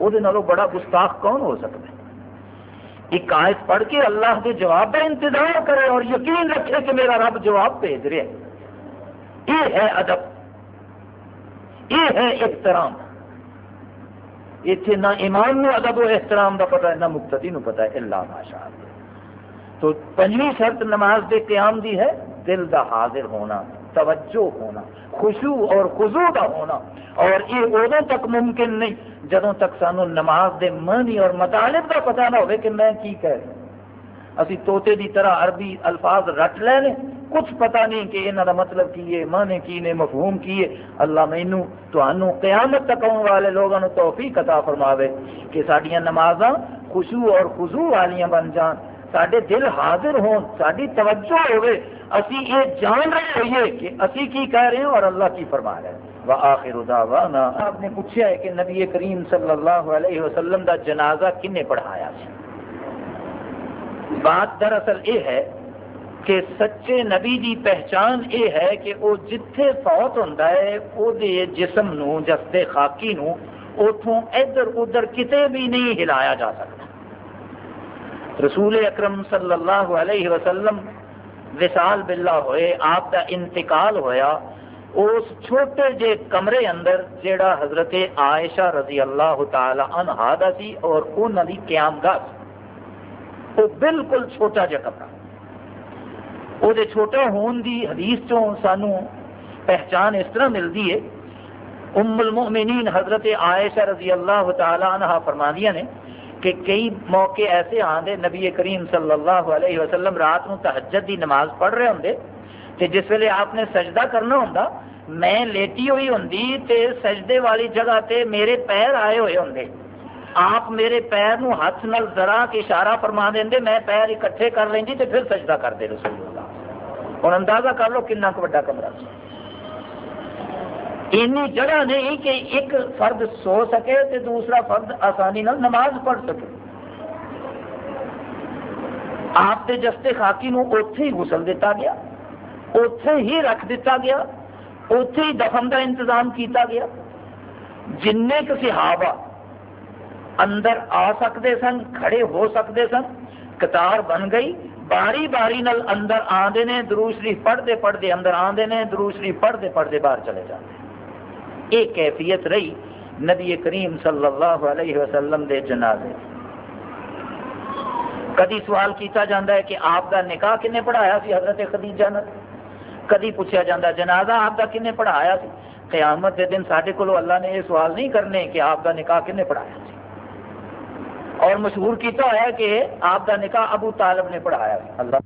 وہ بڑا گستاخ کون ہو سکتا ہے؟ ایک آیت پڑھ کے اللہ کے جواب کا انتظار کرے اور یقین رکھے کہ میرا رب جواب بھیج رہے یہ ہے ادب۔ یہ ہے احترام۔ اتنے نہ ایمان نو ادب و احترام کا پتا ہے، نہ مقتدی نو پتا ہے۔ اللہ ماشاء تو پنجویں شرط نماز کے قیام دی ہے، دل دا حاضر ہونا۔ توجہ ہونا، خوشو اور خزو کا ہونا، اور یہ ادو تک ممکن نہیں، جدوں تک سانو نماز دے معنی اور مطالب کا پتہ نہ ہوئے کہ میں کی کہہ رہا اسی توتے دی طرح عربی الفاظ رٹ لے لیں کچھ پتہ نہیں کہ یہاں دا مطلب کی ہے، معنی کی نے، مفہوم کی ہے۔ اللہ مینو تو قیامت تک آنے والے لوگوں توفیق عطا فرماوے کہ سڈیا نمازاں خوشو اور خزو والیاں بن جان۔ سڈے دل حاضر ہون ساری توجہ ہوئے اسی یہ جان رہے ہوئیے کہ اسی کی کہہ رہے ہیں اور اللہ کی فرما رہے ہیں۔ وآخر دعوانا۔ آپ نے پوچھا ہے کہ نبی کریم صلی اللہ علیہ وسلم دا جنازہ کنے پڑھایا سی؟ بات دراصل یہ ہے کہ سچے نبی دی پہچان یہ ہے کہ وہ جتھے فوت ہوتا ہے، وہ جسم نو جستے خاکی نو اتوں ادھر ادھر کتے بھی نہیں ہلایا جا سکتا۔ رسول اکرم صلی اللہ علیہ وسلم وسال باللہ ہوئے، آپ کا انتقال ہویا، اس چھوٹے جے کمرے اندر جیڑا حضرت عائشہ رضی اللہ تعالی عنہ دا سی اور انہوں دی قیام گاہ وہ بالکل چھوٹا جا کمرہ۔ وہ چھوٹا ہون دی حدیث چوں سانو پہچان اس طرح ملتی ہے، ام المؤمنین حضرت عائشہ رضی اللہ تعالی عنہ فرمانیاں نے کہ کئی موقع ایسے آندے نبی کریم صلی اللہ علیہ وسلم رات نو تحجد دی نماز پڑھ رہے ہوں تے جس ویلے آپ نے سجدہ کرنا ہوں میں لیٹی ہوئی ہوں تے سجدے والی جگہ تے میرے پیر آئے ہوئے ہوں آپ میرے پیر نو ہاتھ نال ذرا کے اشارہ فرما دیں میں پیر اکٹھے کر لیں تے پھر سجدہ کر دے رسول اللہ۔ ہوں اندازہ کر لو کنا کو بڑا کمرہ۔ اینی جگہ نہیں کہ ایک فرد سو سکے تے دوسرا فرد آسانی نال نماز پڑھ سکے۔ آپ کے جستے خاکی نو اوتھے ہی غسل دیتا گیا اتے ہی رکھ دیتا گیا اتے ہی دفن کا انتظام کیتا گیا۔ جن کے صحابہ اندر آ سکتے سن، کھڑے ہو سکتے سن، قطار بن گئی، باری باری نل اندر آدھے نے دروسری پڑھتے پڑھتے اندر آدھے نے دروسری پڑھتے پڑھتے باہر چلے جاتے یہ کیفیت رہی نبی کریم صلی اللہ علیہ وسلم دے جنازے کدی سوال کیتا جاتا ہے کہ آپ کا نکاح کنے پڑھایا سی حضرت خدیجہ نے کدی پوچھا جاتا جنازہ آپ کا کنے پڑھایا سی؟ قیامت کے دن سارے کو اللہ نے یہ سوال نہیں کرنے کہ آپ کا نکاح کنے پڑھایا سی۔ اور مشہور کیتا ہے کہ آپ کا نکاح ابو طالب نے پڑھایا۔ اللہ